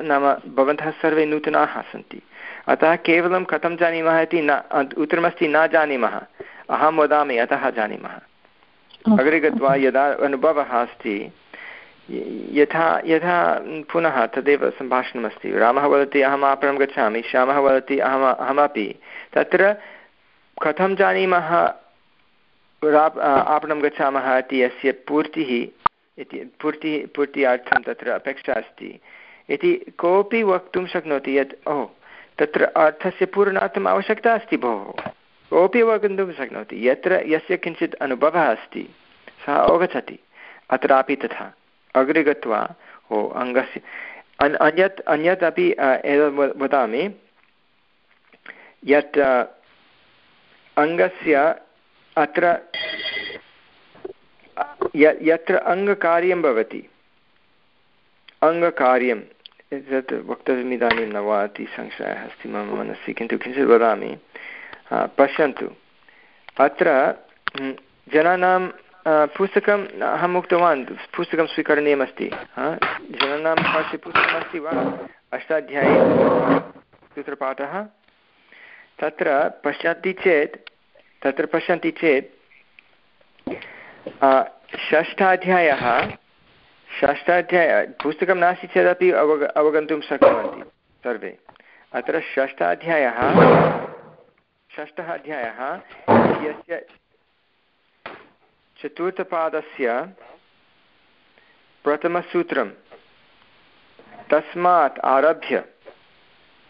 नाम भवन्तः सर्वे नूतनाः सन्ति। अतः केवलं कथं जानीमः इति न उत्तरमस्ति न जानीमः। अहं वदामि अतः जानीमः। अग्रे गत्वा यदा अनुभवः अस्ति यथा यथा पुनः तदेव सम्भाषणमस्ति। रामः वदति, अहम् आपणं गच्छामि। श्यामः वदति, अहम्, अहमपि। तत्र कथं जानीमः, राप् आपणं गच्छामः इति अस्य पूर्तिः, इति, पूर्तिः, पूर्त्यार्थं तत्र अपेक्षा अस्ति। इति कोऽपि वक्तुं शक्नोति यत् ओ तत्र अर्थस्य पूरणार्थम् आवश्यकता अस्ति भोः। कोऽपि अवगन्तुं शक्नोति। यत्र, यस्य किञ्चित् अनुभवः अस्ति, सः अवगच्छति। अत्रापि तथा। अग्रे गत्वा ओ अङ्गस्य। अन्, अन्यत् अन्यत् अपि एतद् वदामि यत् अङ्गस्य अत्र यत्र अङ्गकार्यं भवति, अङ्गकार्यं तत् वक्तव्यम् इदानीं न वा इति संशयः अस्ति मम मनसि, किन्तु किञ्चित् वदामि पश्यन्तु। अत्र जनानां पुस्तकम् अहम् उक्तवान् पुस्तकं स्वीकरणीयमस्ति जनानां पार्श्वे पुस्तकमस्ति वा अष्टाध्यायी सूत्रपाठः तत्र पश्यन्ति चेत् तत्र पश्यन्ति चेत् षष्ठाध्यायः षष्ठाध्याय पुस्तकं नास्ति चेदपि अवग अवगन्तुं शक्नुवन्ति सर्वे अत्र षष्ठाध्यायः षष्ठः अध्यायः यस्य चतुर्थपादस्य प्रथमसूत्रं तस्मात् आरभ्य।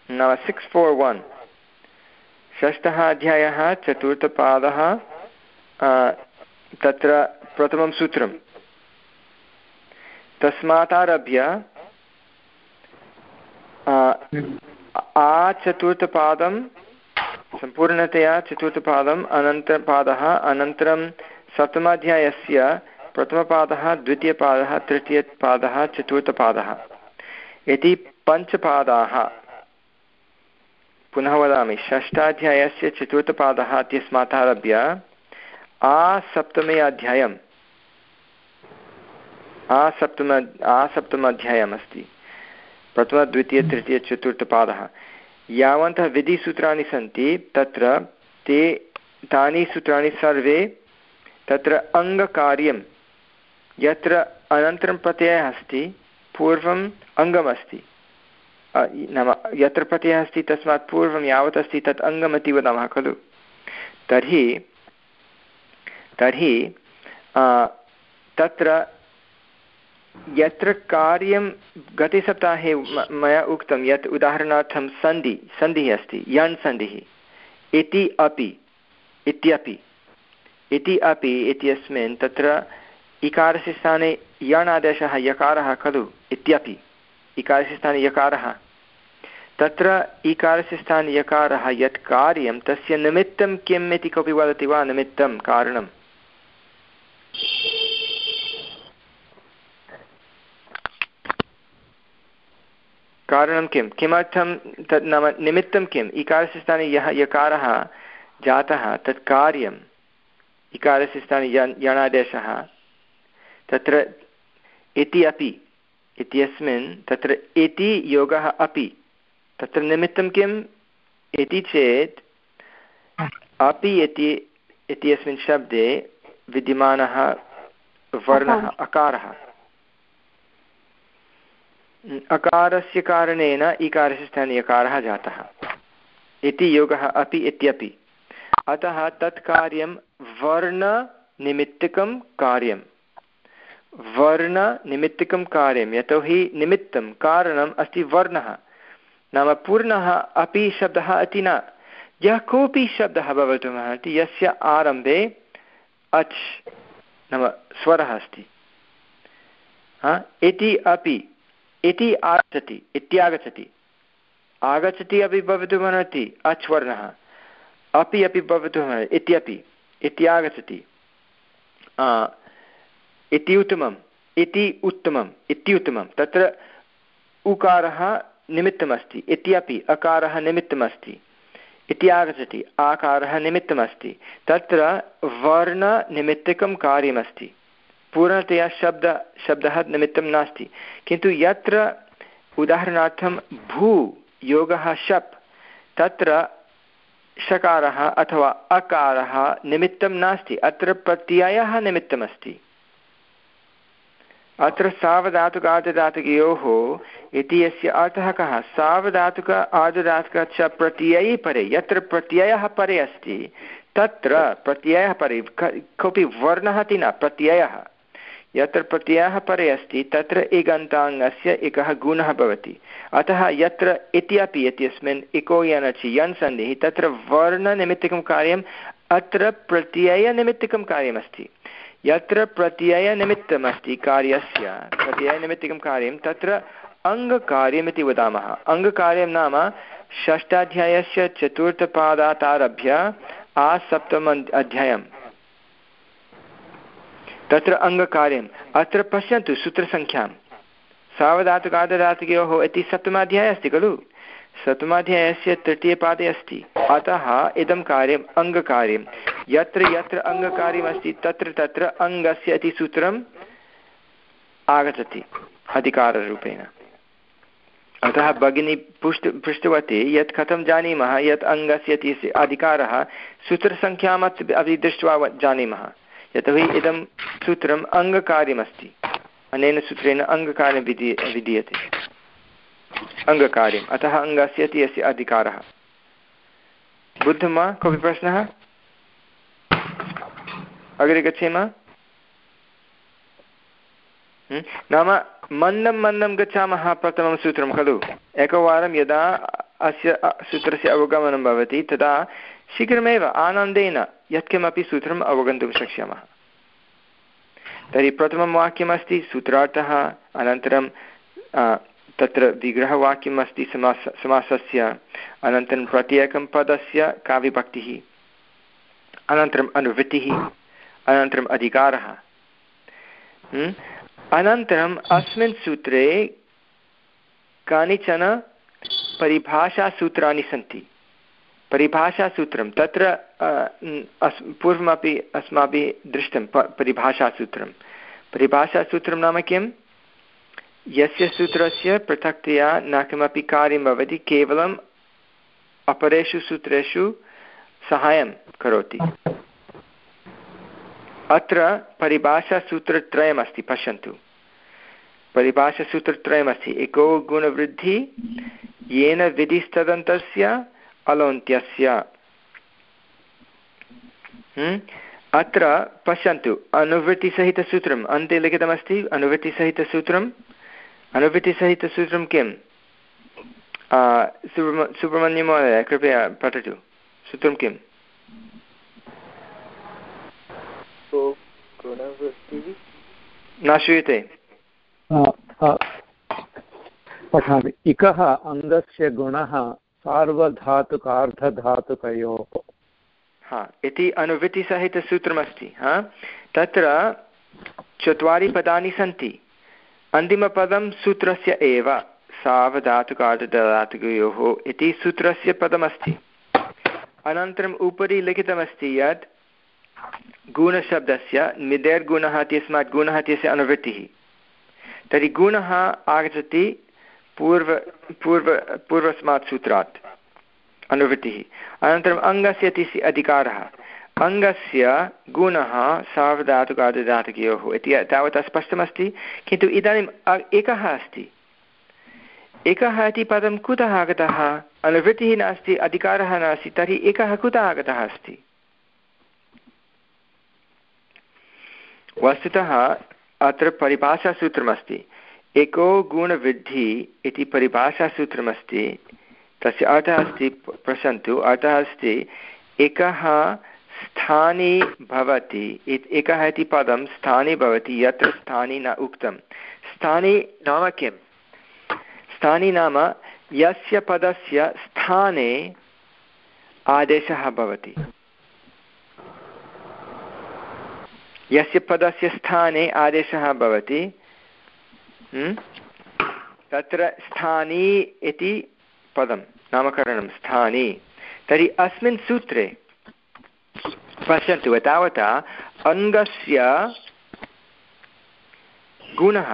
नाम सिक्स् फोर् वन् षष्ठः अध्यायः, चतुर्थपादः तत्र प्रथमं सूत्रं तस्मादारभ्य आचतुर्थपादं सम्पूर्णतया चतुर्थपादम् अनन्तरपादः अनन्तरं सप्तमाध्यायस्य प्रथमपादः, द्वितीयपादः, तृतीयपादः, चतुर्थपादः। इति पञ्चपादाः। पुनः वदामि, षष्ठाध्यायस्य चतुर्थपादः इत्यस्मात् आरभ्य आसप्तमे अध्यायम् आसप्तम आसप्तमाध्यायम् अस्ति। प्रथमद्वितीयतृतीयचतुर्थपादः यावन्तः विधिसूत्राणि सन्ति, तत्र ते तानि सूत्राणि सर्वे तत्र अङ्गकार्यं यत्र अनन्तरं प्रत्ययः अस्ति, पूर्वम् अङ्गमस्ति नाम, यत्र प्रत्ययः अस्ति, तस्मात् पूर्वं यावत् अस्ति, तत् अङ्गमिति वदामः, खलु? तर्हि तर्हि तत्र यत्र कार्यं गते सप्ताहे मया उक्तं यत् उदाहरणार्थं सन्धि, सन्धिः अस्ति, यण् सन्धिः, इति अपि, इत्यपि। इति अपि इत्यस्मिन् तत्र इकारस्य स्थाने यण् आदेशः यकारः खलु इत्यपि। इकारस्य स्थाने यकारः। तत्र इकारस्य स्थाने यकारः यत् कार्यं, तस्य निमित्तं किम् इति कोऽपि वदति वा? निमित्तं, कारणं? कारणं किं? किमर्थं तत् नाम निमित्तं किम्? इकारस्य स्थाने यः यकारः जातः, तत् कार्यम् इकारस्य स्थाने यणादेशः तत्र इति अपि इत्यस्मिन् तत्र इति योगः अपि। तत्र निमित्तं किम्? इति चेत् अपि इति इत्यस्मिन् शब्दे विद्यमानः वर्णः अकारः। अकारस्य कारणेन इकारस्य स्थाने अकारः जातः। इति योगः अपि इत्यपि अतः तत् कार्यं वर्णनिमित्तिकं कार्यं। वर्णनिमित्तिकं कार्यं, यतोहि निमित्तं कारणम् अस्ति वर्णः। नाम पूर्णः अपि शब्दः अति न। यः कोऽपि शब्दः भवितुमर्हति यस्य आरम्भे अच् नाम स्वरः अस्ति। इति अपि, इति आगच्छति, इत्यागच्छति। आगच्छति अपि भवितुमर्हति अच् वर्णः। अपि अपि भवितुमर्हति इत्यपि। इत्यागच्छति इति उत्तमम् इति उत्तमम् इत्युत्तमं तत्र उकारः निमित्तमस्ति इत्यपि अकारः निमित्तमस्ति, इति आगच्छति, आकारः निमित्तमस्ति। तत्र वर्णनिमित्तिकं कार्यमस्ति। पूर्णतया शब्द, शब्दः निमित्तं नास्ति। किन्तु यत्र उदाहरणार्थं भू योगः शप्, तत्र शकारः अथवा अकारः निमित्तं नास्ति, अत्र प्रत्ययः निमित्तमस्ति। अत्र सावधातुक आर्धधातुकयोः इति यस्य अर्थः कः? सावधातुक आर्धधातुक च प्रत्यये परे, यत्र प्रत्ययः परे अस्ति, तत्र प्रत्ययः परे कोऽपि वर्णः इति न प्रत्ययः। यत्र प्रत्ययः परे अस्ति, तत्र इगन्ताङ्गस्य एकः गुणः भवति। अतः यत्र इत्यपि इत्यस्मिन् इको यनचि यन् सन्धिः, तत्र वर्णनिमित्तिकं कार्यम्, अत्र प्रत्ययनिमित्तिकं कार्यमस्ति। यत्र प्रत्ययनिमित्तमस्ति कार्यस्य, प्रत्ययनिमित्तिकं कार्यं, तत्र अङ्गकार्यमिति वदामः। अङ्गकार्यं नाम षष्ठाध्यायस्य चतुर्थपादात् आरभ्य आसप्तम अध्यायं तत्र अङ्गकार्यम् अत्र पश्यन्तु सूत्रसङ्ख्यां सावधातुकादधातुकयोः इति सप्तमाध्यायः अस्ति खलु? सप्तमाध्यायस्य तृतीयपादे अस्ति। अतः इदं कार्यम् अङ्गकार्यं यत्र यत्र अङ्गकार्यमस्ति तत्र तत्र अङ्गस्य इति सूत्रम् आगच्छति अधिकाररूपेण। अतः भगिनी पृष्ट, पृष्टवती यत् कथं जानीमः, यत् अङ्गस्य इति अधिकारः सूत्रसङ्ख्याम् अपि दृष्ट्वा जानीमः। यतोहि इदं सूत्रम् अङ्गकार्यमस्ति। अनेन सूत्रेण अङ्गकार्यं विधीय विधीयते। अङ्गकार्यम्। अतः अङ्गस्य इति अस्य अधिकारः। बुद्धं वा? कोऽपि प्रश्नः? अग्रे गच्छेम? नाम मन्दं मन्दं गच्छामः प्रथमं सूत्रं, खलु? एकवारं यदा अस्य सूत्रस्य अवगमनं भवति, तदा शीघ्रमेव आनन्देन यत्किमपि सूत्रम् अवगन्तुं शक्ष्यामः। तर्हि प्रथमं वाक्यमस्ति सूत्रार्थः, अनन्तरं तत्र विग्रहवाक्यम् अस्ति समास समासस्य, अनन्तरं प्रत्येकं पदस्य का विभक्तिः अनन्तरम् अनुवृत्तिः, अनन्तरम् अधिकारः। हम्म? अनन्तरम् अस्मिन् सूत्रे कानिचन परिभाषासूत्राणि सन्ति। परिभाषासूत्रं। तत्र अस्, पूर्वमपि अस्माभिः दृष्टं प, परिभाषासूत्रं। परिभाषासूत्रं नाम किं यस्य सूत्रस्य पृथक्तया न किमपि कार्यं भवति, केवलम् अपरेषु सूत्रेषु सहायं करोति। अत्र परिभाषासूत्रत्रयमस्ति, पश्यन्तु। परिभाषासूत्रत्रयमस्ति। एको गुणवृद्धि, येन विधिस्तदन्तस्य अलोन्त्यस्य। हम्म? अत्र पश्यन्तु अनुवृत्तिसहितसूत्रम्। अन्ते लिखितमस्ति अनुवृत्तिसहितसूत्रम्। अनुवृत्तिसहितसूत्रं किं सुब्रह्मण्यमहोदय कृपया पठतु। सूत्रं किम्? न श्रूयते। पठामि। इकः अङ्गस्य गुणः सार्वधातुकार्धधातुकयोः हा, इति अनुवृत्तिसहितसूत्रमस्ति, हा? तत्र चत्वारि पदानि सन्ति। अन्तिमपदं सूत्रस्य एव सावधातुकार्धधातुकयोः इति सूत्रस्य पदमस्ति। अनन्तरम् उपरि लिखितमस्ति यत् गुणशब्दस्य, निदेर्गुणः इत्यस्मात् गुणः इत्यस्य अनुवृत्तिः। तर्हि गुणः आगच्छति पूर्व पूर्व, पूर्वस्मात् सूत्रात्। अनुवृत्तिः। अनन्तरम् अङ्गस्य इति अधिकारः। अङ्गस्य गुणः सार्वधातुकार्धधातुकयोः इति तावत् स्पष्टमस्ति किन्तु इदानीम् एकः अस्ति। एकः इति पदं कुतः आगतः? अनुवृत्तिः नास्ति, अधिकारः नास्ति, तर्हि एकः कुतः आगतः अस्ति? वस्तुतः अत्र परिभाषासूत्रमस्ति। एको गुणवृद्धि इति परिभाषासूत्रमस्ति तस्य अर्थः अस्ति पश्यन्तु अर्थः अस्ति एकः स्थाने भवति एकः इति पदं स्थाने भवति, यत्र स्थाने न उक्तं। स्थाने नाम किं स्थाने नाम यस्य पदस्य स्थाने आदेशः भवति। यस्य पदस्य स्थाने आदेशः भवति तत्र स्थानी इति पदं, नामकरणं स्थानी। तर्हि अस्मिन् सूत्रे पश्यन्तु तावता अङ्गस्य गुणः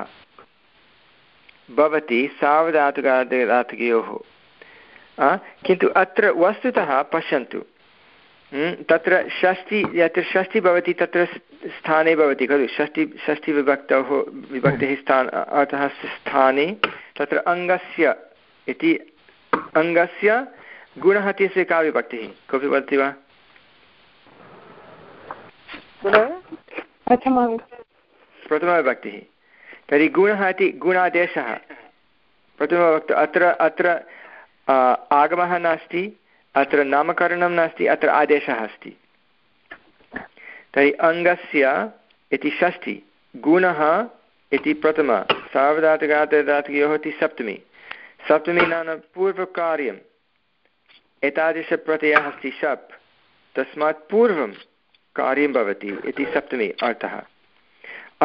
भवति सावधातुकाधातुकयोः किन्तु अत्र वस्तुतः पश्यन्तु। तत्र षष्टि यत्र षष्टि भवति तत्र स्थाने भवति खलु? षष्टि षष्टिविभक्तौ विभक्तिः स्थान अतः स्थाने तत्र अङ्गस्य इति अङ्गस्य गुणः इत्यस्य का विभक्तिः? कोऽपि वदति वा? प्रथमविभक्तिः तर्हि गुणः इति गुणादेशः। प्रथमविभक्त अत्र अत्र आगमः नास्ति। अत्र नामकरणं नास्ति, अत्र आदेशः अस्ति। तर्हि अङ्गस्य इति षष्टि गुणः इति प्रथम सार्वधातुकातदातुकयोः इति सप्तमी। सप्तमी नाम पूर्वकार्यम्। एतादृशप्रत्ययः अस्ति शप्। तस्मात् पूर्वं कार्यं भवति इति सप्तमी अर्थः।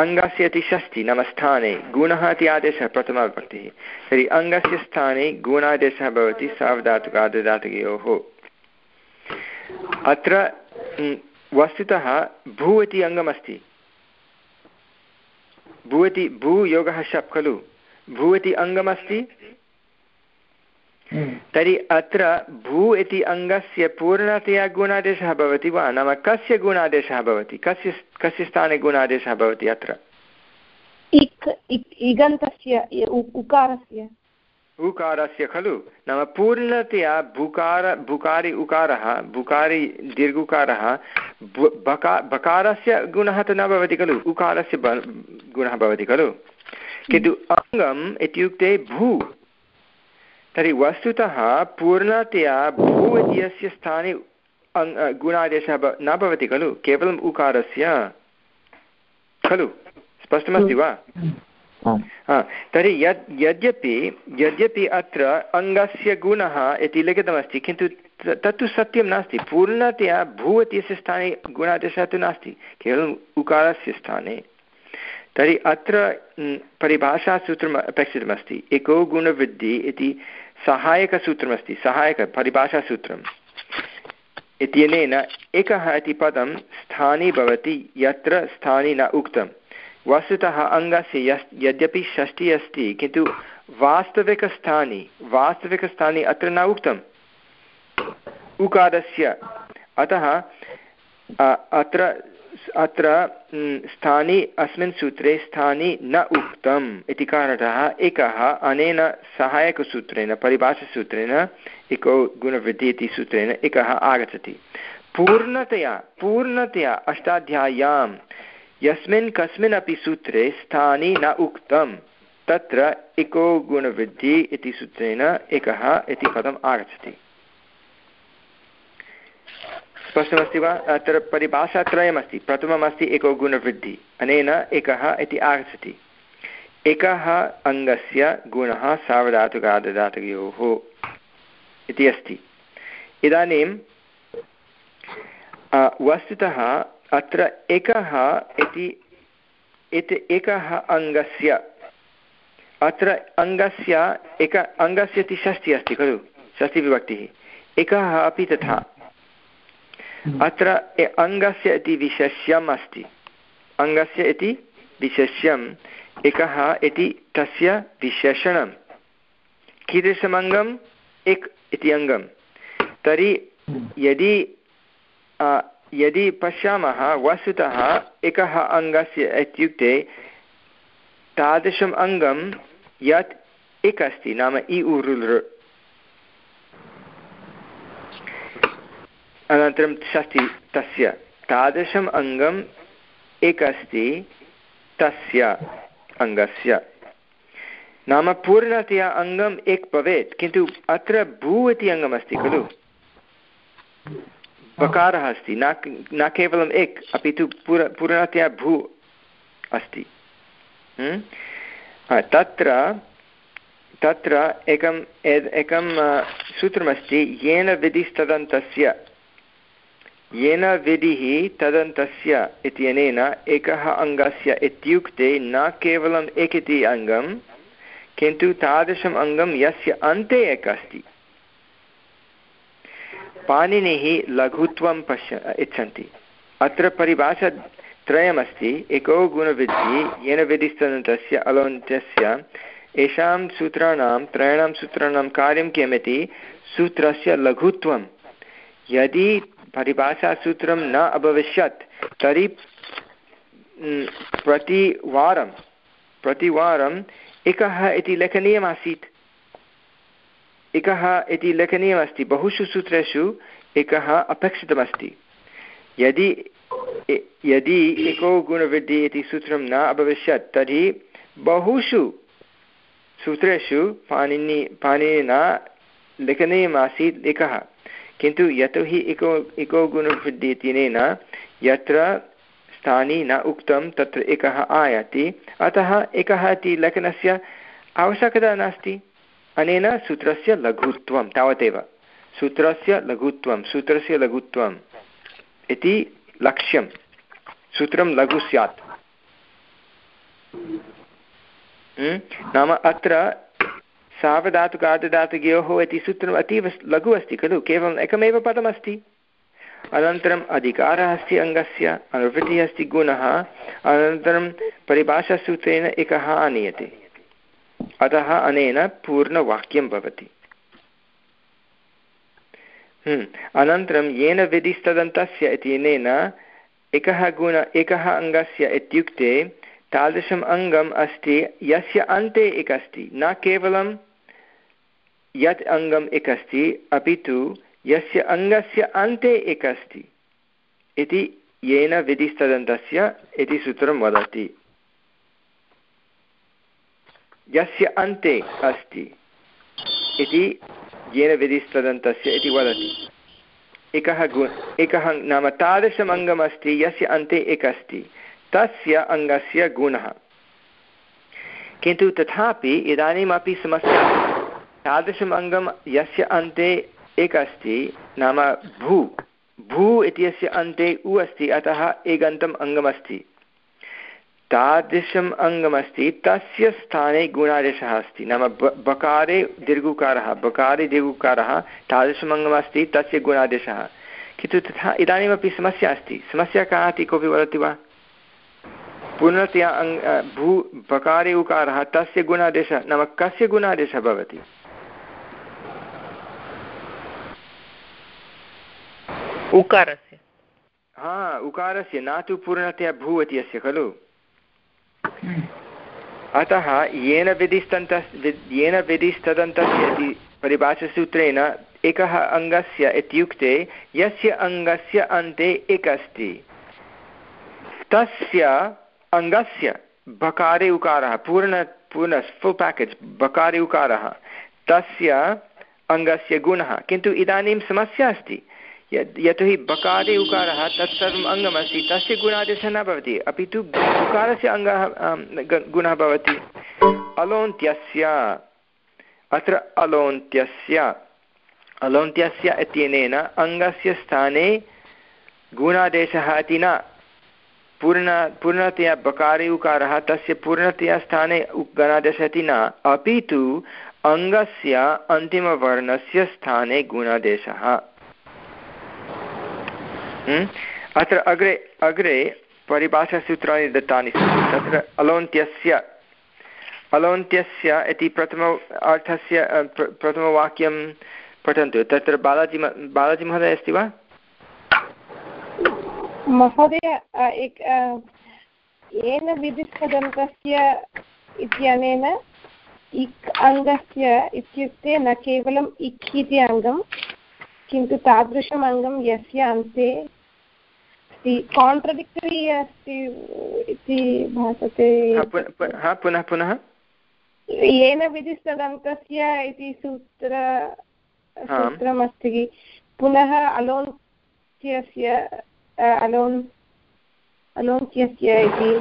अङ्गस्य इति षष्टि नाम स्थाने गुणः इति आदेशः प्रथमाविभक्तिः तर्हि अङ्गस्य स्थाने गुणादेशः भवति सावधातुकादधातुकयोः अत्र वस्तुतः भू इति अङ्गमस्ति भू इति भूयोगः शप् खलु भू इति अङ्गमस्ति। तर्हि अत्र भू इति अङ्गस्य पूर्णतया गुणादेशः भवति वा? नाम कस्य गुणादेशः भवति? कस्य कस्य स्थाने गुणादेशः भवति अत्र? उकारस्य। उकारस्य खलु। नाम पूर्णतया भुकार भुकारि उकारः भुकारि दीर्घुकारः बका बकारस्य गुणः तु न भवति खलु। उकारस्य गुणः भवति खलु। किन्तु अङ्गम् इत्युक्ते भू। तर्हि वस्तुतः पूर्णतया भू इत्यस्य स्थाने गुणादेशः न भवति खलु? केवलम् उकारस्य? खलु? स्पष्टमस्ति वा? तर्हि यद् यद्यपि यद्यपि अत्र अङ्गस्य गुणः इति लिखितमस्ति किन्तु तत्तु सत्यं नास्ति। पूर्णतया भू इत्यस्य स्थाने गुणादेशः तु नास्ति केवलम् उकारस्य स्थाने। तर्हि अत्र परिभाषासूत्रम् अपेक्षितमस्ति। एको गुणवृद्धि इति सहायकसूत्रमस्ति सहायकपरिभाषासूत्रम् इत्यनेन एकः इति पदं स्थानी भवति, यत्र स्थानी न उक्तं वस्तुतः अङ्गस्य यस्, यद्यपि षष्टिः अस्ति, किन्तु वास्तविकस्थानि वास्तविकस्थानि अत्र न उक्तम्। उकारस्य अतः अत्र अत्र स्थानि, अस्मिन् सूत्रे स्थानि न उक्तम् इति कारणतः एकः अनेन सहायकसूत्रेण, परिभाषसूत्रेण, इको गुणवृद्धि इति सूत्रेण एकः आगच्छति। पूर्णतया पूर्णतया अष्टाध्याय्यां यस्मिन् कस्मिन् अपि सूत्रे स्थानि न उक्तं तत्र इको गुणवृद्धि इति सूत्रेण एकः इति पदम् आगच्छति। स्पष्टमस्ति वा? अत्र परिभाषात्रयमस्ति, प्रथममस्ति एको गुणवृद्धि, अनेन एकः इति आगच्छति। एकः अङ्गस्य गुणः सावधातुकादधातुकयोः इति अस्ति। इदानीं वस्तुतः अत्र एकः इति एकः अङ्गस्य, अत्र अङ्गस्य, एक, अङ्गस्य इति षष्टिः अस्ति खलु षष्टिविभक्तिः एकः अपि तथा। अत्र अङ्गस्य इति विशेष्यम् अस्ति। अङ्गस्य इति विशेष्यम् एकः इति तस्य विशेषणं कीदृशमङ्गम् एक् इति अङ्गं तर्हि यदि यदि पश्यामः वस्तुतः एकः अङ्गस्य इत्युक्ते तादृशम् अङ्गं यत् एक् अस्ति नाम इ उरुलृ अनन्तरं षष्टि तस्य तादृशम् अङ्गम् एक अस्ति तस्य अङ्गस्य। नाम पूर्णतया अङ्गम् एक भवेत्, किन्तु अत्र भू इति अङ्गमस्ति खलु। बकारः अस्ति, न न केवलम् एक्, अपि तु पूर, पूर्णतया भू अस्ति। तत्र तत्र एकम् एकं सूत्रमस्ति, येन विधिस्तदन्तस्य। येन विधिः तदन्तस्य इत्यनेन एकः अङ्गस्य इत्युक्ते न केवलम् एक इति अङ्गं, किन्तु तादृशम् अङ्गं यस्य अन्ते एक अस्ति पाणिनिः लघुत्वं पश्य, इच्छन्ति। अत्र परिभाषा त्रयमस्ति एको गुणविधिः येन विधिस्तदन्तस्य अलोन्त्यस्य येषां सूत्राणां, त्रयाणां सूत्राणां कार्यं किमिति सूत्रस्य लघुत्वं यदि परिभाषासूत्रं न अभविष्यत्, तर्हि प्रतिवारं प्रतिवारम् एकः इति लेखनीयमासीत्। एकः इति लेखनीयमस्ति। बहुषु सूत्रेषु एकः अपेक्षितमस्ति। यदि यदि एको गुणवृद्धिः इति सूत्रं न अभविष्यत्, तर्हि बहुषु सूत्रेषु पाणिनि पाणिनिना लेखनीयमासीत् एकः। किन्तु यतोहि इको इको गुणवृद्धि इत्यनेन यत्र स्थानि न उक्तं तत्र एकः आयाति। अतः एकः इति लेखनस्य आवश्यकता नास्ति। अनेन सूत्रस्य लघुत्वं, तावदेव। सूत्रस्य लघुत्वं, सूत्रस्य लघुत्वम् इति लक्ष्यं। सूत्रं लघु स्यात्। नाम अत्र सावधातुकार्धधातुकयोः इति सूत्रम् अतीव लघु अस्ति खलु केवलम् एकमेव पदमस्ति अनन्तरम् अधिकारः अस्ति अङ्गस्य अनुवृत्तिः अस्ति गुणः अनन्तरं परिभाषासूत्रेण एकः आनीयते अतः अनेन पूर्णवाक्यं भवति अनन्तरं येन विधिस्तदन्तस्य इत्यनेन एकः गुण एकः अङ्गस्य इत्युक्ते तादृशम् अङ्गम् अस्ति यस्य अन्ते एक अस्ति न केवलं यत् अङ्गम् एक अस्ति अपि तु यस्य अङ्गस्य अन्ते एक अस्ति इति येन विधिस्तदन्तस्य इति सूत्रं वदति। यस्य अन्ते अस्ति इति येन विधिस्तदन्तस्य इति वदति। एकः गु, एकः नाम तादृशम् अङ्गमस्ति यस्य अन्ते एकः अस्ति तस्य अङ्गस्य गुणः। किन्तु तथापि इदानीमपि समस्या तादृशम् अङ्गं यस्य अन्ते एकः अस्ति, नाम भू। भू इत्यस्य अन्ते उ अस्ति, अतः एगन्तम् अङ्गमस्ति। तादृशम् अङ्गमस्ति, तस्य स्थाने गुणादेशः अस्ति, नाम ब, बकारे दीर्घुकारः। बकारे दीर्घुकारः, तादृशम् अङ्गमस्ति, तस्य गुणादेशः। किन्तु तथा इदानीमपि समस्या अस्ति। समस्या का इति कोऽपि वदति वा? पूर्णतया अङ् भू, बकारे उकारः, तस्य गुणादेशः, नाम कस्य गुणादेशः भवति? उकारस्य। हा उकारस्य न तु पूर्णतया भू इत्यस्य खलु अतः येन विधिस्तन्त येन विधिस्तदन्तस्य इति परिभाषासूत्रेण एकः अङ्गस्य इत्युक्ते यस्य अङ्गस्य अन्ते एक अस्ति तस्य अङ्गस्य बकारे उकारः पूर्ण पूर्ण फुल् पेकेज् बकारे उकारः। तस्य अङ्गस्य गुणः किन्तु इदानीं समस्या अस्ति। यतोहि बकारे उकारः तत्सर्वम् अङ्गमस्ति तस्य गुणादेशः न भवति। अपि तु उकारस्य अङ्गः गुणः भवति। अलोन्त्यस्य। अत्र अलोन्त्यस्य। अलोन्त्यस्य इत्यनेन अङ्गस्य स्थाने गुणादेशः इति न। पूर्ण पूर्णतया बकारे उकारः, तस्य पूर्णतया स्थाने गणादेशः इति न। अपि तु अङ्गस्य अन्तिमवर्णस्य स्थाने गुणादेशः? अत्र अग्रे अग्रे परिभाषासूत्राणि दत्तानि सन्ति। तत्र अलोन्त्यस्य अलोन्त्यस्य इति प्रथम अर्थस्य प्रथमवाक्यं पठन्तु। तत्र बालाजी बालाजी महोदय अस्ति वा? महोदय येन विधिस्तदन्तस्य इत्यनेन इक् अङ्गस्य इत्युक्ते न केवलम् इक् इति अङ्गं, किन्तु तादृशम् अङ्गं यस्य अन्ते अस्ति काण्ट्रडिक्टरि अस्ति इति भासते। पुनः पुनः येन विधिस्तदन्तस्य इति सूत्र सूत्रमस्ति। पुनः अलोङ्क्यस्य अलोन् अलोन्त्यस्य इति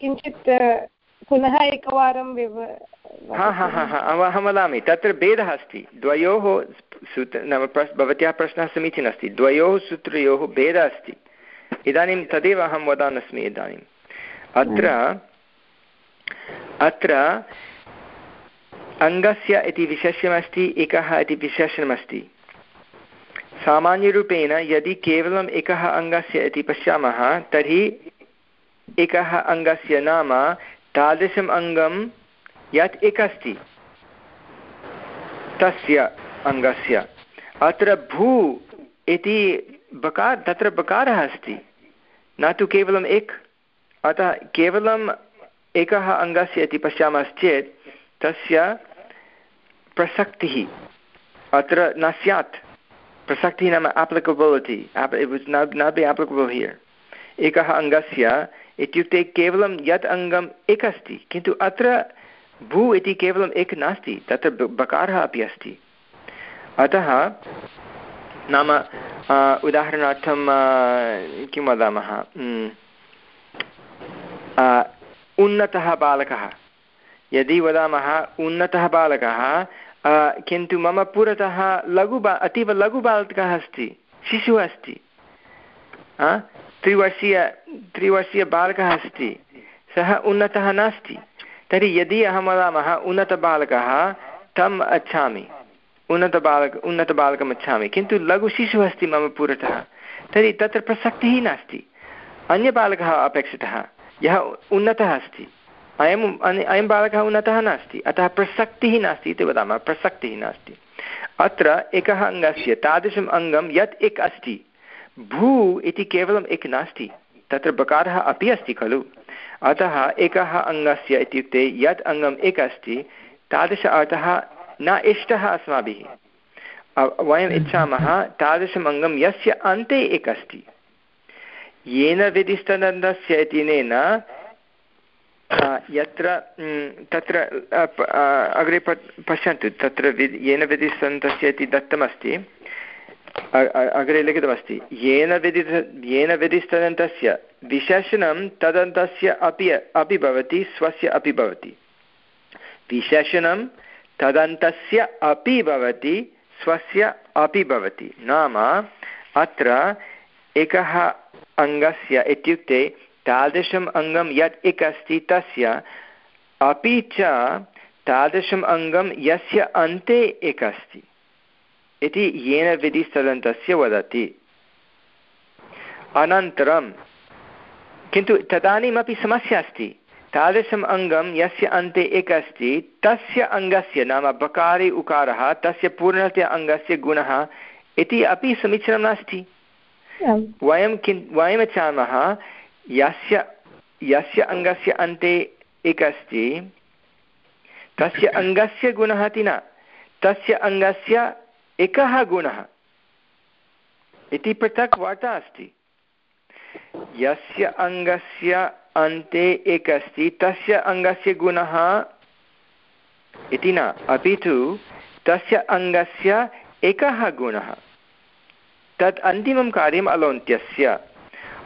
किञ्चित् पुनः एकवारं हा हा हा हा अहं वदामि तत्र भेदः अस्ति। द्वयोः सूत्र नाम प्रश् भवत्याः प्रश्नः समीचीनः अस्ति। द्वयोः सूत्रयोः भेदः अस्ति। इदानीं तदेव अहं वदान् अस्मि इदानीम् अत्र अत्र अङ्गस्य इति विशेष्यमस्ति एकः इति विशेषणमस्ति। सामान्यरूपेण यदि केवलम् एकः अङ्गस्य इति पश्यामः तर्हि एकः अङ्गस्य नाम तादृशम् अङ्गं यत् एक अस्ति तस्य अङ्गस्य। अत्र भू इति बकार तत्र बकारः अस्ति। न तु केवलम् एक। अतः केवलम् एकः अङ्गस्य इति पश्यामश्चेत् तस्य प्रसक्तिः अत्र न स्यात्। प्रसक्तिः नाम आप्लिकबिलिटि न बि आप्लिकबल् हियर् एकः अङ्गस्य इत्युक्ते केवलं यत् अङ्गम् एक अस्ति किन्तु अत्र भू इति केवलम् एक नास्ति, तत्र बकारः अपि अस्ति। अतः नाम उदाहरणार्थं किं वदामः? उन्नतः बालकः। यदि वदामः उन्नतः बालकः किन्तु मम पुरतः लघु बा, अतीव लघुबालकः अस्ति, शिशुः अस्ति त्रिवर्षीय त्रिवर्षीयबालकः अस्ति। सः उन्नतः नास्ति। तर्हि यदि अहं वदामः उन्नतबालकः तम् अच्छामि। उन्नतबालक उन्नतबालकम् इच्छामि किन्तु लघुशिशुः अस्ति मम पुरतः। तर्हि तत्र प्रसक्तिः नास्ति। अन्यबालकः अपेक्षितः। यः उन्नतः अस्ति। अयम् अयं बालकः उन्नतः नास्ति। अतः प्रसक्तिः नास्ति इति वदामः। प्रसक्तिः नास्ति। अत्र एकः अङ्गस्य तादृशम् अङ्गं यत् एक अस्ति। भू इति केवलम् एक नास्ति तत्र बकारः अपि अस्ति खलु। अतः एकः अङ्गस्य इत्युक्ते यत् अङ्गम् एक अस्ति तादृश अर्थः न इष्टः अस्माभिः। वयम् इच्छामः तादृशम् अङ्गं यस्य अन्ते एक अस्ति। येन विधिस्तदन्तस्य इत्यनेन यत्र तत्र अग्रे पश्यन्तु तत्र येन विधिसन्तस्य इति दत्तमस्ति। अग्रे लिखितमस्ति। येन विधि येन विधिस्तदन्तस्य विशेषणं तदन्तस्य अपि अपि भवति, स्वस्य अपि भवति। विशेषणं तदन्तस्य अपि भवति, स्वस्य अपि भवति। नाम अत्र एकः अङ्गस्य इत्युक्ते तादृशम् अङ्गं यत् इक् अस्ति तस्य अपि च तादृशम् अङ्गं यस्य अन्ते इक् अस्ति इति येन विधिस्तदन्तस्य वदति। अनन्तरं किन्तु तदानीमपि समस्या अस्ति। तादृशम् अङ्गं यस्य अन्ते एक अस्ति तस्य अङ्गस्य नाम बकारि उकारः तस्य पूर्णतया अङ्गस्य गुणः इति अपि समीचीनं नास्ति। वयं किं वयमिच्छामः यस्य यस्य अङ्गस्य अन्ते एक अस्ति तस्य अङ्गस्य गुणः इति न। तस्य अङ्गस्य एकः गुणः। इति पृथक् वार्ता अस्ति। यस्य अङ्गस्य अन्ते एक अस्ति तस्य अङ्गस्य गुणः इति न, अपि तु तस्य अङ्गस्य एकः गुणः। तत् अन्तिमं कार्यम् अलोन्त्यस्य।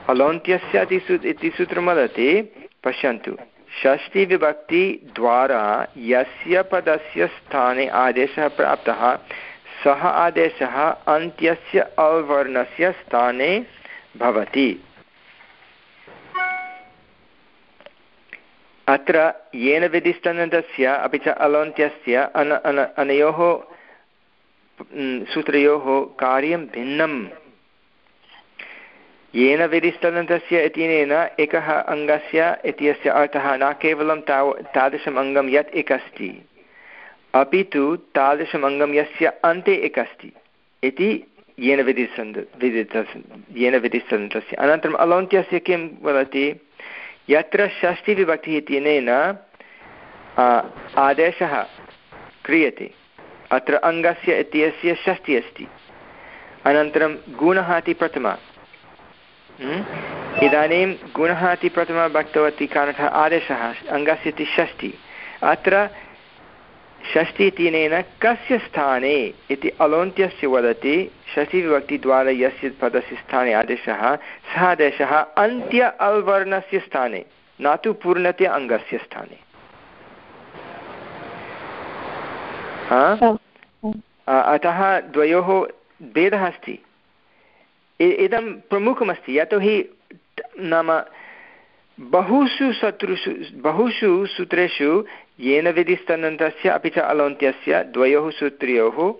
अलोन्त्यस्य इति सू, इति सूत्रं वदति, पश्यन्तु। षष्टिविभक्तिद्वारा यस्य पदस्य स्थाने आदेशः प्राप्तः सः आदेशः अन्त्यस्य अवर्णस्य स्थाने भवति। अत्र येन विधिस्तनदस्य अपि च अलोन्त्यस्य अन अन अनयोः सूत्रयोः कार्यं भिन्नम्। येन विधिस्तनदस्य इत्यनेन एकः अङ्गस्य इत्यस्य अर्थः न केवलं ताव तादृशम् अङ्गं यत् एक अस्ति अपि तु तादृशम् अङ्गं यस्य अन्ते एक अस्ति इति येन विधिसन्द विदित येन विधिस्तनतस्य अनन्तरम् अलोन्त्यस्य किं वदति? यत्र षष्टिविभक्तिः इत्यनेन आदेशः क्रियते। अत्र अङ्गस्य इत्यस्य षष्टिः अस्ति। अनन्तरं गुणः इति प्रथमा इदानीं गुणः इति प्रथमा वक्तवती कारणतः आदेशः अङ्गस्य इति षष्टिः। अत्र षष्टि इत्यनेन कस्य स्थाने इति अलोन्त्यस्य वदति। षष्टिविभक्तिद्वारा यस्य पदस्य स्थाने आदेशः, सः आदेशः अन्त्य अल्वर्णस्य स्थाने, न तु पूर्णतया अङ्गस्य स्थाने। अतः द्वयोः भेदः अस्ति। इदं प्रमुखमस्ति। यतोहि नाम बहुषु शत्रुषु, बहुषु सूत्रेषु येन विधिस्तदन्तस्य अपि च अलोन्त्यस्य द्वयोः सूत्रयोः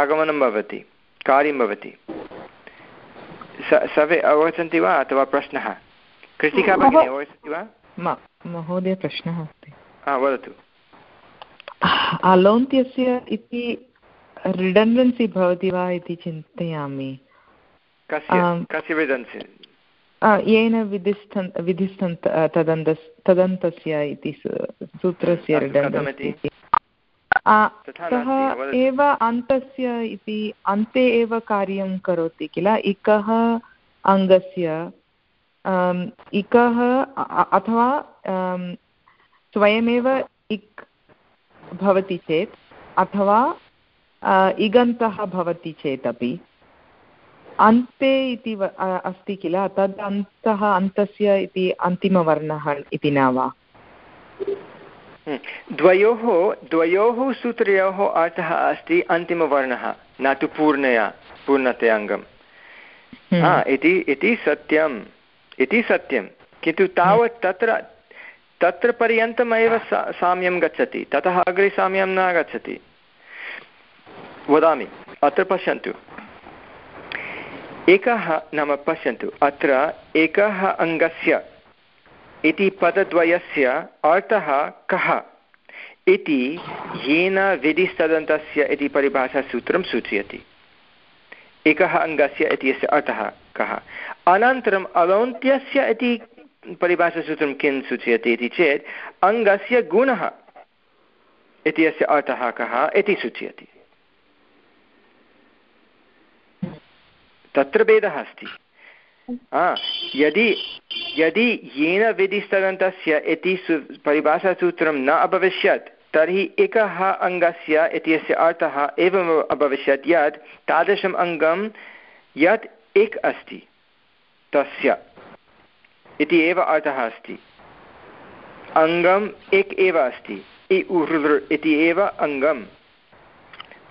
आगमनं भवति कार्यं भवति। सर्वे अवगच्छन्ति वा अथवा प्रश्नः? कृतिका भगिनी अवगच्छति वा? महोदय प्रश्नः अस्ति। वदतु। अलोन्त्यस्य इति रिडण्डेन्सि भवति वा इति चिन्तयामि। कस्य कस्य रिडन्सि येन विधिस्थन् विधिस्थन्त तदन्त तदन्तस्य इति सूत्रस्य सः एव अन्तस्य इति अन्ते एव कार्यं करोति किल? इकः अङ्गस्य इकः अथवा स्वयमेव इक् भवति चेत् अथवा इगन्तः भवति चेदपि अन्ते इति अस्ति किल? तद् अन्तः अन्तस्य इति अन्तिमवर्णः इति न वा? हम्म। द्वयोः द्वयोः सूत्रयोः अर्थः अस्ति अन्तिमवर्णः न तु पूर्णया पूर्णतया अङ्गम्। हम्म। इति इति सत्यम् इति सत्यं किन्तु तावत् तत्र तत्र पर्यन्तमेव सा साम्यं गच्छति। ततः अग्रे साम्यं न गच्छति। वदामि अत्र पश्यन्तु। एकः नाम पश्यन्तु। अत्र एकः अङ्गस्य इति पदद्वयस्य अर्थः कः? इति येन विधिस्तदन्तस्य इति परिभाषासूत्रं सूचयति। एकः अङ्गस्य इत्यस्य अर्थः कः? अनन्तरम् अलौन्त्यस्य इति परिभाषासूत्रं किं सूचयति इति चेत्, अङ्गस्य गुणः इत्यस्य अर्थः कः इति सूचयति। तत्र भेदः अस्ति। यदि यदि येन विधिस्तदन्तस्य इति सु, परिभाषासूत्रं न अभविष्यत्, तर्हि एकः अङ्गस्य इत्यस्य अर्थः एवम् अभविष्यत्, यत् तादृशम् अङ्गं यत् एक् अस्ति, तस्य इति एव अर्थः अस्ति। अङ्गम् एक् एव अस्ति इति एव अङ्गम्।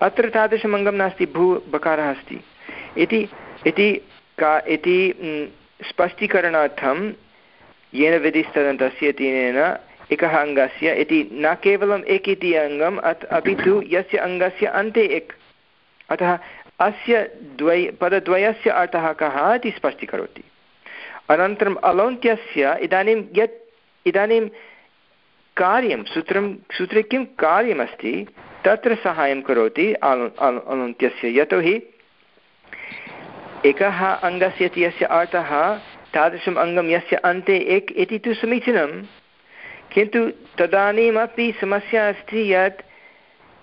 अत्र तादृशम् अङ्गं नास्ति, भू बकारः अस्ति। इति इति का इति स्पष्टीकरणार्थं येन विधिस्तदन्तस्य इत्यनेन एकः अङ्गस्य, इति न केवलम् एक् इति अङ्गम् अत् अपि तु यस्य अङ्गस्य अन्ते एक्। अतः अस्य द्वय पदद्वयस्य अर्थः कः इति स्पष्टीकरोति। अनन्तरम् अलौन्त्यस्य, इदानीं यत्, इदानीं कार्यं, सूत्रं, सूत्रे किं कार्यमस्ति, तत्र सहायं करोति अलु, अलौन्त्यस्य, यतोहि एकः अङ्गस्य इति यस्य अर्थः तादृशम् अङ्गं यस्य अन्ते एक् इति तु समीचीनं किन्तु तदानीमपि समस्या अस्ति यत्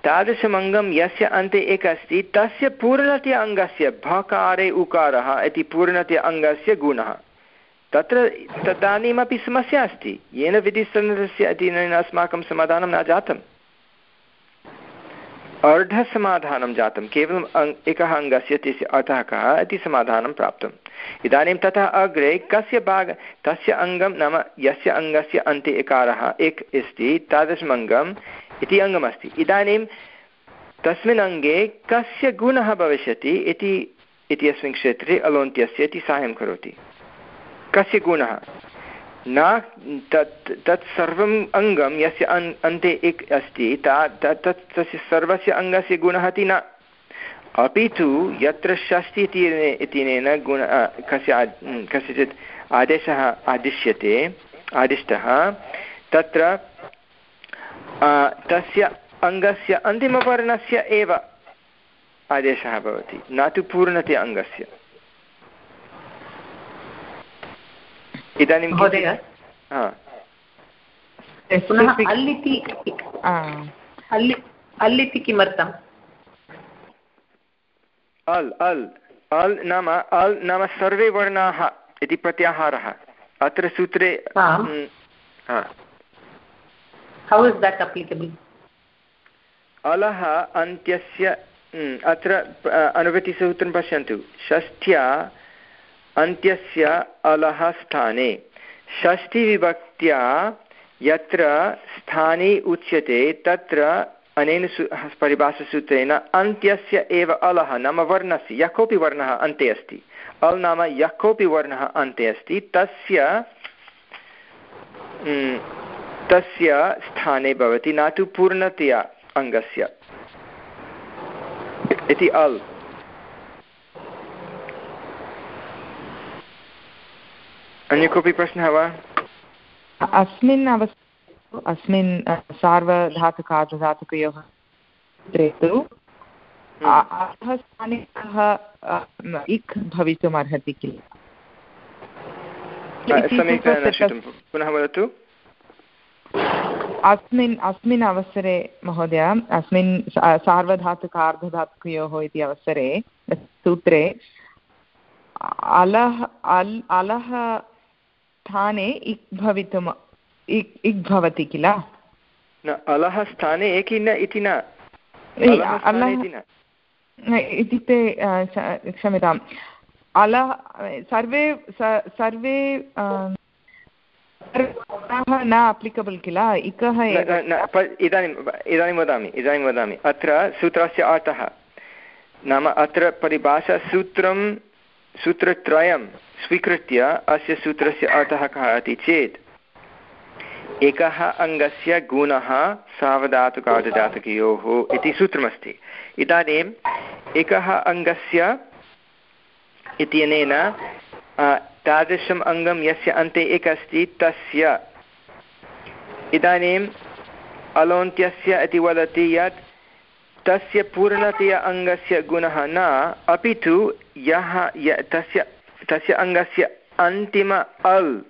तादृशम् अङ्गं यस्य अन्ते एक अस्ति, तस्य पूर्णतया अङ्गस्य भकारे, उकारः इति पूर्णतया अङ्गस्य गुणः। तत्र तदानीमपि समस्या अस्ति। येन विधिसन्दस्य अधीनेन अस्माकं समाधानं न जातम्। अर्धसमाधानं जातं। केवलम् अङ्, एकः अङ्गस्य तस्य अर्थः कः इति समाधानं प्राप्तम्। इदानीं ततः अग्रे कस्य भाग, तस्य अङ्गं नाम यस्य अङ्गस्य अन्ते एकारः, एक् अस्ति, तादृशम् अङ्गम् इति अङ्गमस्ति। इदानीं तस्मिन् अङ्गे कस्य गुणः भविष्यति इति, इत्यस्मिन् क्षेत्रे अलोन्त्यस्य इति साहाय्यं करोति। कस्य गुणः? न, तत् तत् सर्वम् अङ्गं यस्य अन्, अन्ते एक् अस्ति, ता तत्, तस्य सर्वस्य अङ्गस्य गुणः इति न। अपि तु यत्र षष्टि इत्यनेन गुण कस्य कस्यचित् आदेशः आदिश्यते, आदिष्टः, तत्र तस्य अङ्गस्य अन्तिमवर्णस्य एव आदेशः भवति, न तु पूर्णतया अङ्गस्य। इदानीं पुनः अल् इति अल् अल् इति किमर्थम्? अल् अल् अल् नाम अल् नाम सर्वे वर्णाः इति प्रत्याहारः। अत्र सूत्रे अलः अन्त्यस्य अत्र अनुवृत्तिसूत्रं पश्यन्तु। षष्ठ्या अन्त्यस्य अलः स्थाने। षष्ठिविभक्त्या यत्र स्थाने उच्यते, तत्र अनेन सु, परिभाषासूत्रेण अन्त्यस्य एव अलः नाम वर्णस्य, यः कोऽपि वर्णः अन्ते अस्ति। अल् नाम यः कोऽपि वर्णः अन्ते अस्ति, तस्य तस्य स्थाने भवति न तु पूर्णतया अङ्गस्य। इति अल्। अन्य कोऽपि प्रश्नः वा? अस्मिन् अवस्था अस्मिन् सार्वधातुकार्धधातुकयोः सूत्रे तु अधः स्थाने कः इक् भवितुम् अर्हति किल पुनः वदतु। अस्मिन् अस्मिन् अवसरे महोदय अस्मिन् सार्वधातुकार्धधातुकयोः इति अवसरे सूत्रे अलः अल् अलः स्थाने इक् भवितुम् इक् इक् भवति किल? अलः स्थाने एकी न इति न। इत्युक्ते क्षम्यताम्। अलः सर्वे सर्वे न अप्लिकबल् किल? इकः इदानीम् इदानीं वदामि इदानीं वदामि। अत्र सूत्रस्य अर्थः। नाम अत्र परिभाषासूत्रं सूत्रत्रयं स्वीकृत्य अस्य सूत्रस्य अर्थः कः इति चेत्, एकः अङ्गस्य गुणः सावधातुकार्धधातुकयोः इति सूत्रमस्ति। इदानीम् एकः अङ्गस्य इत्यनेन तादृशम् अङ्गं यस्य अन्ते एक अस्ति तस्य। इदानीम् अलोन्त्यस्य इति वदति यत्, तस्य पूर्णतया अङ्गस्य गुणः न, अपि तु यः, तस्य तस्य अङ्गस्य अन्तिम अल्,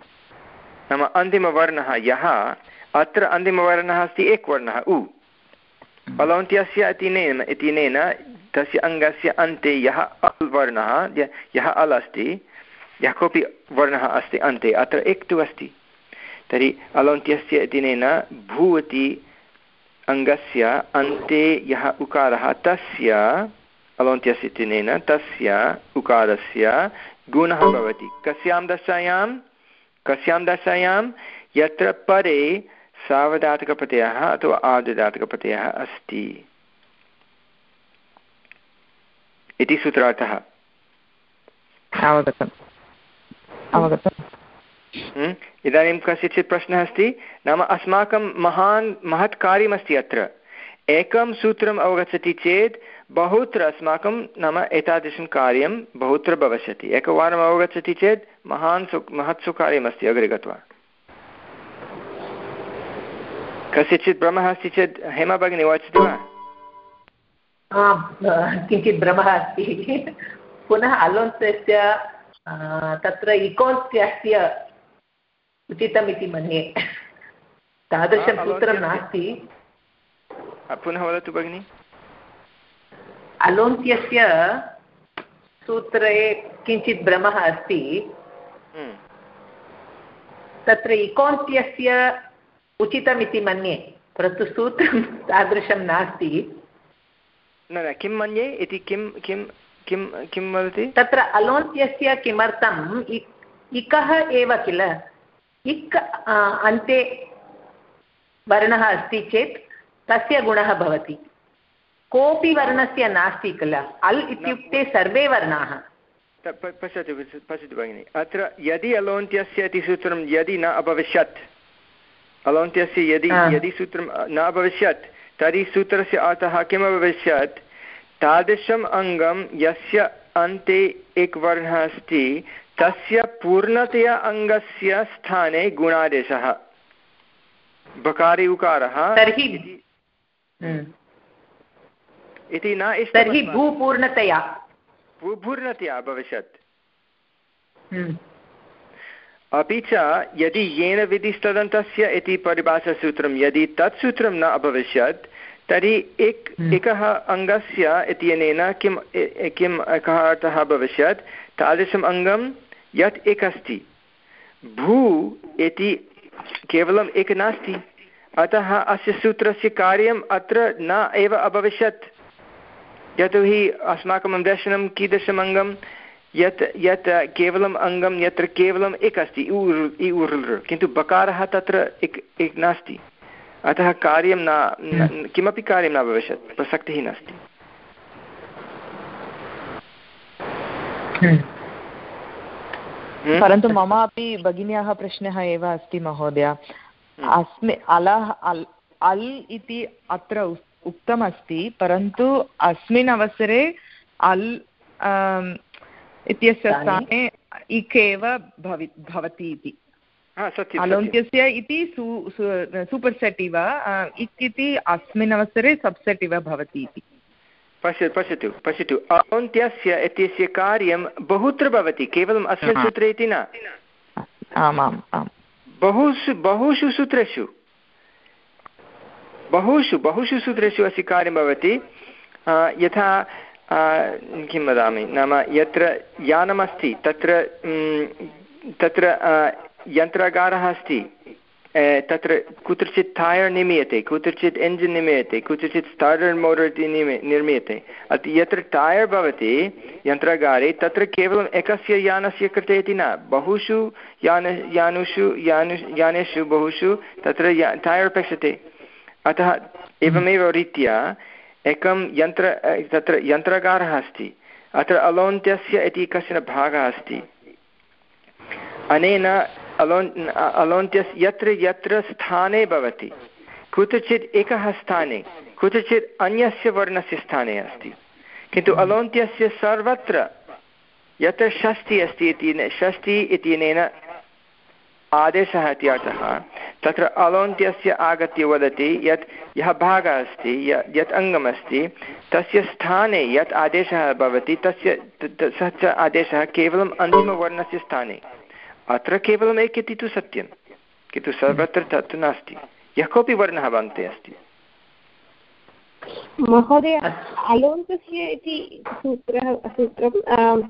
नाम अन्तिमवर्णः यः, अत्र अन्तिमवर्णः अस्ति, एकवर्णः, उ। अलौन्त्यस्य इतिनेन इतिनेन तस्य अङ्गस्य अन्ते यः अल् वर्णः, यः अल् अस्ति, यः कोऽपि वर्णः अस्ति अन्ते, अत्र एक् तु अस्ति। तर्हि अलोन्त्यस्य इत्यनेन भू इति अङ्गस्य अन्ते यः उकारः, तस्य अलोन्त्यस्य इत्यनेन तस्य उकारस्य गुणः भवति। कस्यां दशायां? कस्यां दशायां? यत्र परे सावधातकप्रत्ययः अथवा आर्धदातकप्रत्ययः अस्ति। इति सूत्रार्थः? इदानीं कस्यचित् प्रश्नः अस्ति। नाम अस्माकं महान् महत् कार्यमस्ति अत्र। एकं सूत्रम् अवगच्छति चेत् बहुत्र अस्माकं नाम एतादृशं कार्यं बहुत्र भविष्यति। एकवारम् अवगच्छति चेत् महान् सु महत् सुकार्यमस्ति अग्रे गत्वा। कस्यचित् भ्रमः अस्ति चेत् हेमा भगिनी वदति वा? किञ्चित् भ्रमः अस्ति। पुनः अलोन्तस्य तत्र इकोन्त्यस्य उचितमिति मन्ये। तादृशं सूत्रं नास्ति। पुनः वदतु भगिनि। अलोन्त्यस्य सूत्रे किञ्चित् भ्रमः अस्ति। हम्म। तत्र इकोन्त्यस्य उचितमिति मन्ये परन्तु सूत्रं तादृशं नास्ति। न न किं मन्ये इति किं किं किं किं वदति? तत्र अलोन्त्यस्य किमर्थम् इकः एव किल? इक् अन्ते वर्णः अस्ति चेत् तस्य गुणः भवति। कोऽपि वर्णस्य नास्ति किल? अल् इत्युक्ते सर्वे वर्णाः। पश्यतु पश्यतु भगिनि। अत्र यदि अलोन्त्यस्य इति सूत्रं यदि न अभविष्यत् अलोन्त्यस्य यदि यदि सूत्रं न अभविष्यत् तर्हि सूत्रस्य अर्थः किम् अभविष्यत्? तादृशम् अङ्गं यस्य अन्ते एकवर्णः अस्ति तस्य पूर्णतया अङ्गस्य स्थाने गुणादेशः। बकारि उकारः। इति न तर्हि भूपूर्णतया। भूपूर्णतया भविष्यत् हम्म। अपि च यदि येन विधिस्तदन्तस्य इति परिभाषासूत्रं यदि तत् सूत्रं न अभविष्यत् तर्हि एक हम्म। एकः अङ्गस्य इत्यनेन किं किं कः अर्थः भविष्यत् तादृशम् अङ्गं यत् एक अस्ति भू इति केवलम् एक नास्ति। अतः अस्य सूत्रस्य कार्यम् अत्र न एव अभविष्यत्। यतोहि अस्माकं दर्शनं कीदृशम् अङ्गं यत् यत् केवलम् अङ्गं यत्र केवलम् एक अस्ति इ उर् किन्तु बकारः तत्र एक एक नास्ति अतः कार्यं न किमपि कार्यं न भविष्यत् प्रसक्तिः नास्ति? परन्तु मम अपि भगिन्याः प्रश्नः एव अस्ति महोदय हम्म। अस्मि अलः अल् अल् इति अत्र उक्तमस्ति परन्तु अस्मिन् अवसरे अल् इत्यस्य स्थाने इक् एव भवि भवति इति। अलोन्त्यस्य इति सूपर् सेट् इव इक् इति अस्मिन् अवसरे सब्सेट् इव भवति इति। पश्य पश्यतु पश्यतु। अलोन्त्यस्य इत्यस्य कार्यं बहुत्र भवति केवलम् अस्मिन् सूत्रे इति न? आमाम् आम्। बहुषु बहुषु सूत्रेषु। बहुषु बहुषु सूत्रेषु अस्य कार्यं भवति। यथा किं वदामि? नाम यत्र यानमस्ति, तत्र तत्र यन्त्रागारः अस्ति तत्र कुत्रचित् टायर् निर्मीयते, कुत्रचित् एञ्जिन् निर्मीयते, कुत्रचित् स्टार्टर् मोटर् इति निर्मीयते। यत्र टायर् भवति, यन्त्रागारे, तत्र केवलम् एकस्य यानस्य कृते इति न। बहुषु यान, यानुषु, यानु, यानेषु, बहुषु तत्र या टायर् अपेक्षते। अतः एवमेव रीत्या एकं यन्त्र तत्र यन्त्रागारः अस्ति। अत्र अलोन्त्यस्य इति कश्चन भागः अस्ति। अनेन अलोन् अलोन्त्यस्य यत्र यत्र स्थाने भवति। कुत्रचित् एकः स्थाने कुत्रचित् अन्यस्य वर्णस्य स्थाने अस्ति। किन्तु अलोन्त्यस्य सर्वत्र यत्र षष्ठि अस्ति इति षष्ठि इत्यनेन आदेशः इत्यर्थः तत्र अलोन्त्यस्य आगत्य वदति यत् यः भागः अस्ति यत् अङ्गमस्ति तस्य स्थाने यत् आदेशः भवति तस्य सः च आदेशः केवलम् अन्तिमवर्णस्य स्थाने। अत्र केवलम् एक इति तु सत्यं किन्तु सर्वत्र तत् नास्ति। यः कोऽपि वर्णः अन्ते अस्ति। महोदय अलोन्तस्य इति सूत्रः सूत्रं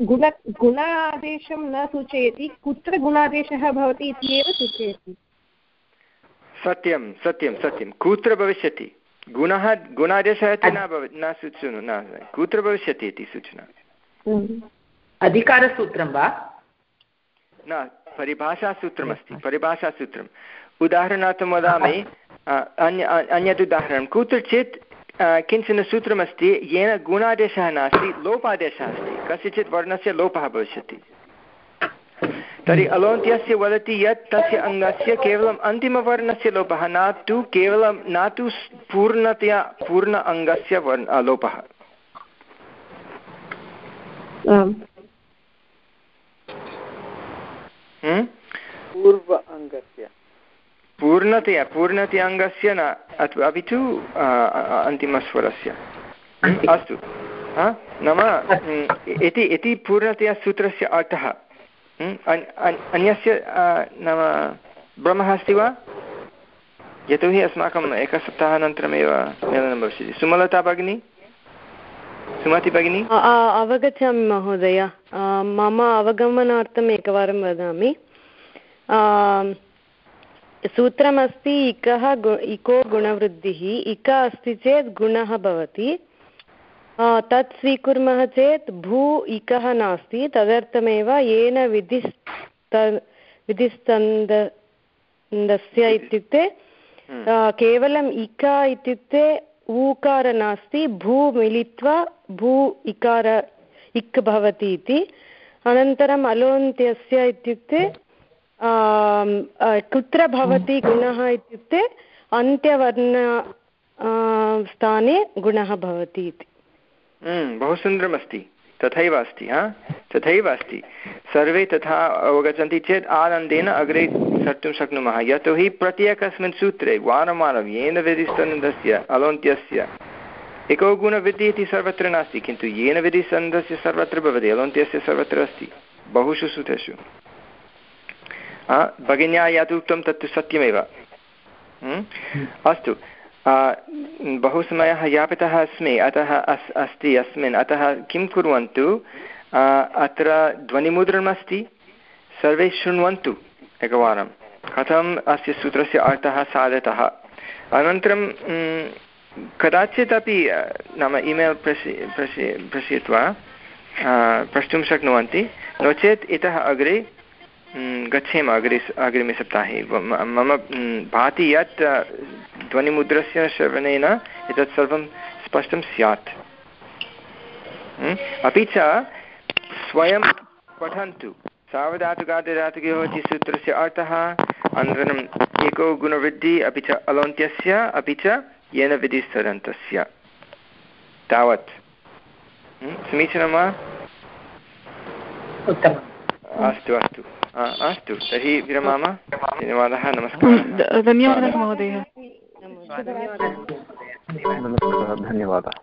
गुण गुणादेशं न सूचयति कुत्र गुणादेशः भवति इति एव सूचयति। सत्यं सत्यं सत्यं। कुत्र भविष्यति? गुणः गुणादेशः इति न भव न सूचनु न कुत्र भविष्यति इति सूचना? हम्म। अधिकारसूत्रं वा? न परिभाषासूत्रमस्ति परिभाषासूत्रम्। उदाहरणार्थं वदामि अन्य अन्यत् उदाहरणं कुत्रचित् किंचन सूत्रमस्ति येन गुणादेशः नास्ति लोपादेशः अस्ति। कस्यचित् वर्णस्य लोपः भविष्यति। तर्हि अलोन्त्यस्य वदति यत् तस्य अङ्गस्य केवलम् अन्तिमवर्णस्य लोपः न तु केवलं न तु पूर्णतया पूर्ण अङ्गस्य वर्ण लोपः। हम्म? पूर्व अङ्गस्य। पूर्णतया पूर्णतया अङ्गस्य न अपि तु अन्तिमस्वरस्य? अस्तु। नाम इति इति पूर्णतया सूत्रस्य अर्थः। अन्यस्य नाम भ्रमः अस्ति वा? यतोहि अस्माकम् एकसप्ताहानन्तरमेव मेलनं भविष्यति। सुमलता भगिनी? सुमति भगिनी? अवगच्छामि महोदय। मम अवगमनार्थम् एकवारं वदामि। सूत्रमस्ति इकः इको गुणवृद्धिः इक अस्ति चेत् गुणः भवति। तत् स्वीकुर्मः चेत् भू इकः नास्ति। तदर्थमेव येन विधिस्त विधिस्तन्दस्य इत्युक्ते हम्म। केवलम् इक इत्युक्ते ऊकार नास्ति भू मिलित्वा भू इकार इक् भवति इति। अनन्तरम् अलोन्त्यस्य इत्युक्ते कुत्र भवति गुणः इत्युक्ते अन्त्यवर्ण स्थाने गुणः भवति इति। हम्म, बहु सुन्दरमस्ति तथैव अस्ति हा? तथैव अस्ति। सर्वे तथा अवगच्छन्ति चेत् आनन्देन अग्रे सर्तुं शक्नुमः। यतोहि प्रत्येकस्मिन् सूत्रे वारं वारं येन विधिस्तन्दस्य अलोन्त्यस्य एको गुणविधिः इति सर्वत्र नास्ति किन्तु येन विधिस्तन्दस्य सर्वत्र भवति अलोन्त्यस्य सर्वत्र अस्ति बहुषु सूत्रेषु। भगिन्या यत् उक्तं तत्तु सत्यमेव हम्म, अस्तु बहु समयः यापितः अस्मि अतः अस् अस्ति अस्मिन् अतः किं कुर्वन्तु अत्र ध्वनिमुद्रणमस्ति सर्वे शृण्वन्तु एकवारं कथम् अस्य सूत्रस्य अर्थः साधितः अनन्तरं कदाचित् अपि नाम ईमेल् प्रेषि प्रेषि प्रेषयित्वा प्रष्टुं शक्नुवन्ति नो चेत् इतः अग्रे गच्छेम अग्रे अग्रिमे सप्ताहे। मम भाति यत् ध्वनिमुद्रस्य श्रवणेन एतत् सर्वं स्पष्टं स्यात्। अपि च स्वयं पठन्तु। सावधातुकादिधातुकयोः सूत्रस्य अर्थः अनन्तरम् एको गुणवृद्धिः अपि च अलोन्त्यस्य अपि च येन विधिस्तदन्तस्य तावत्। समीचीनं वा? अस्तु अस्तु। अस्तु तर्हि विरमाम। धन्यवादः नमस्कारः। धन्यवादः महोदय। धन्यवादः।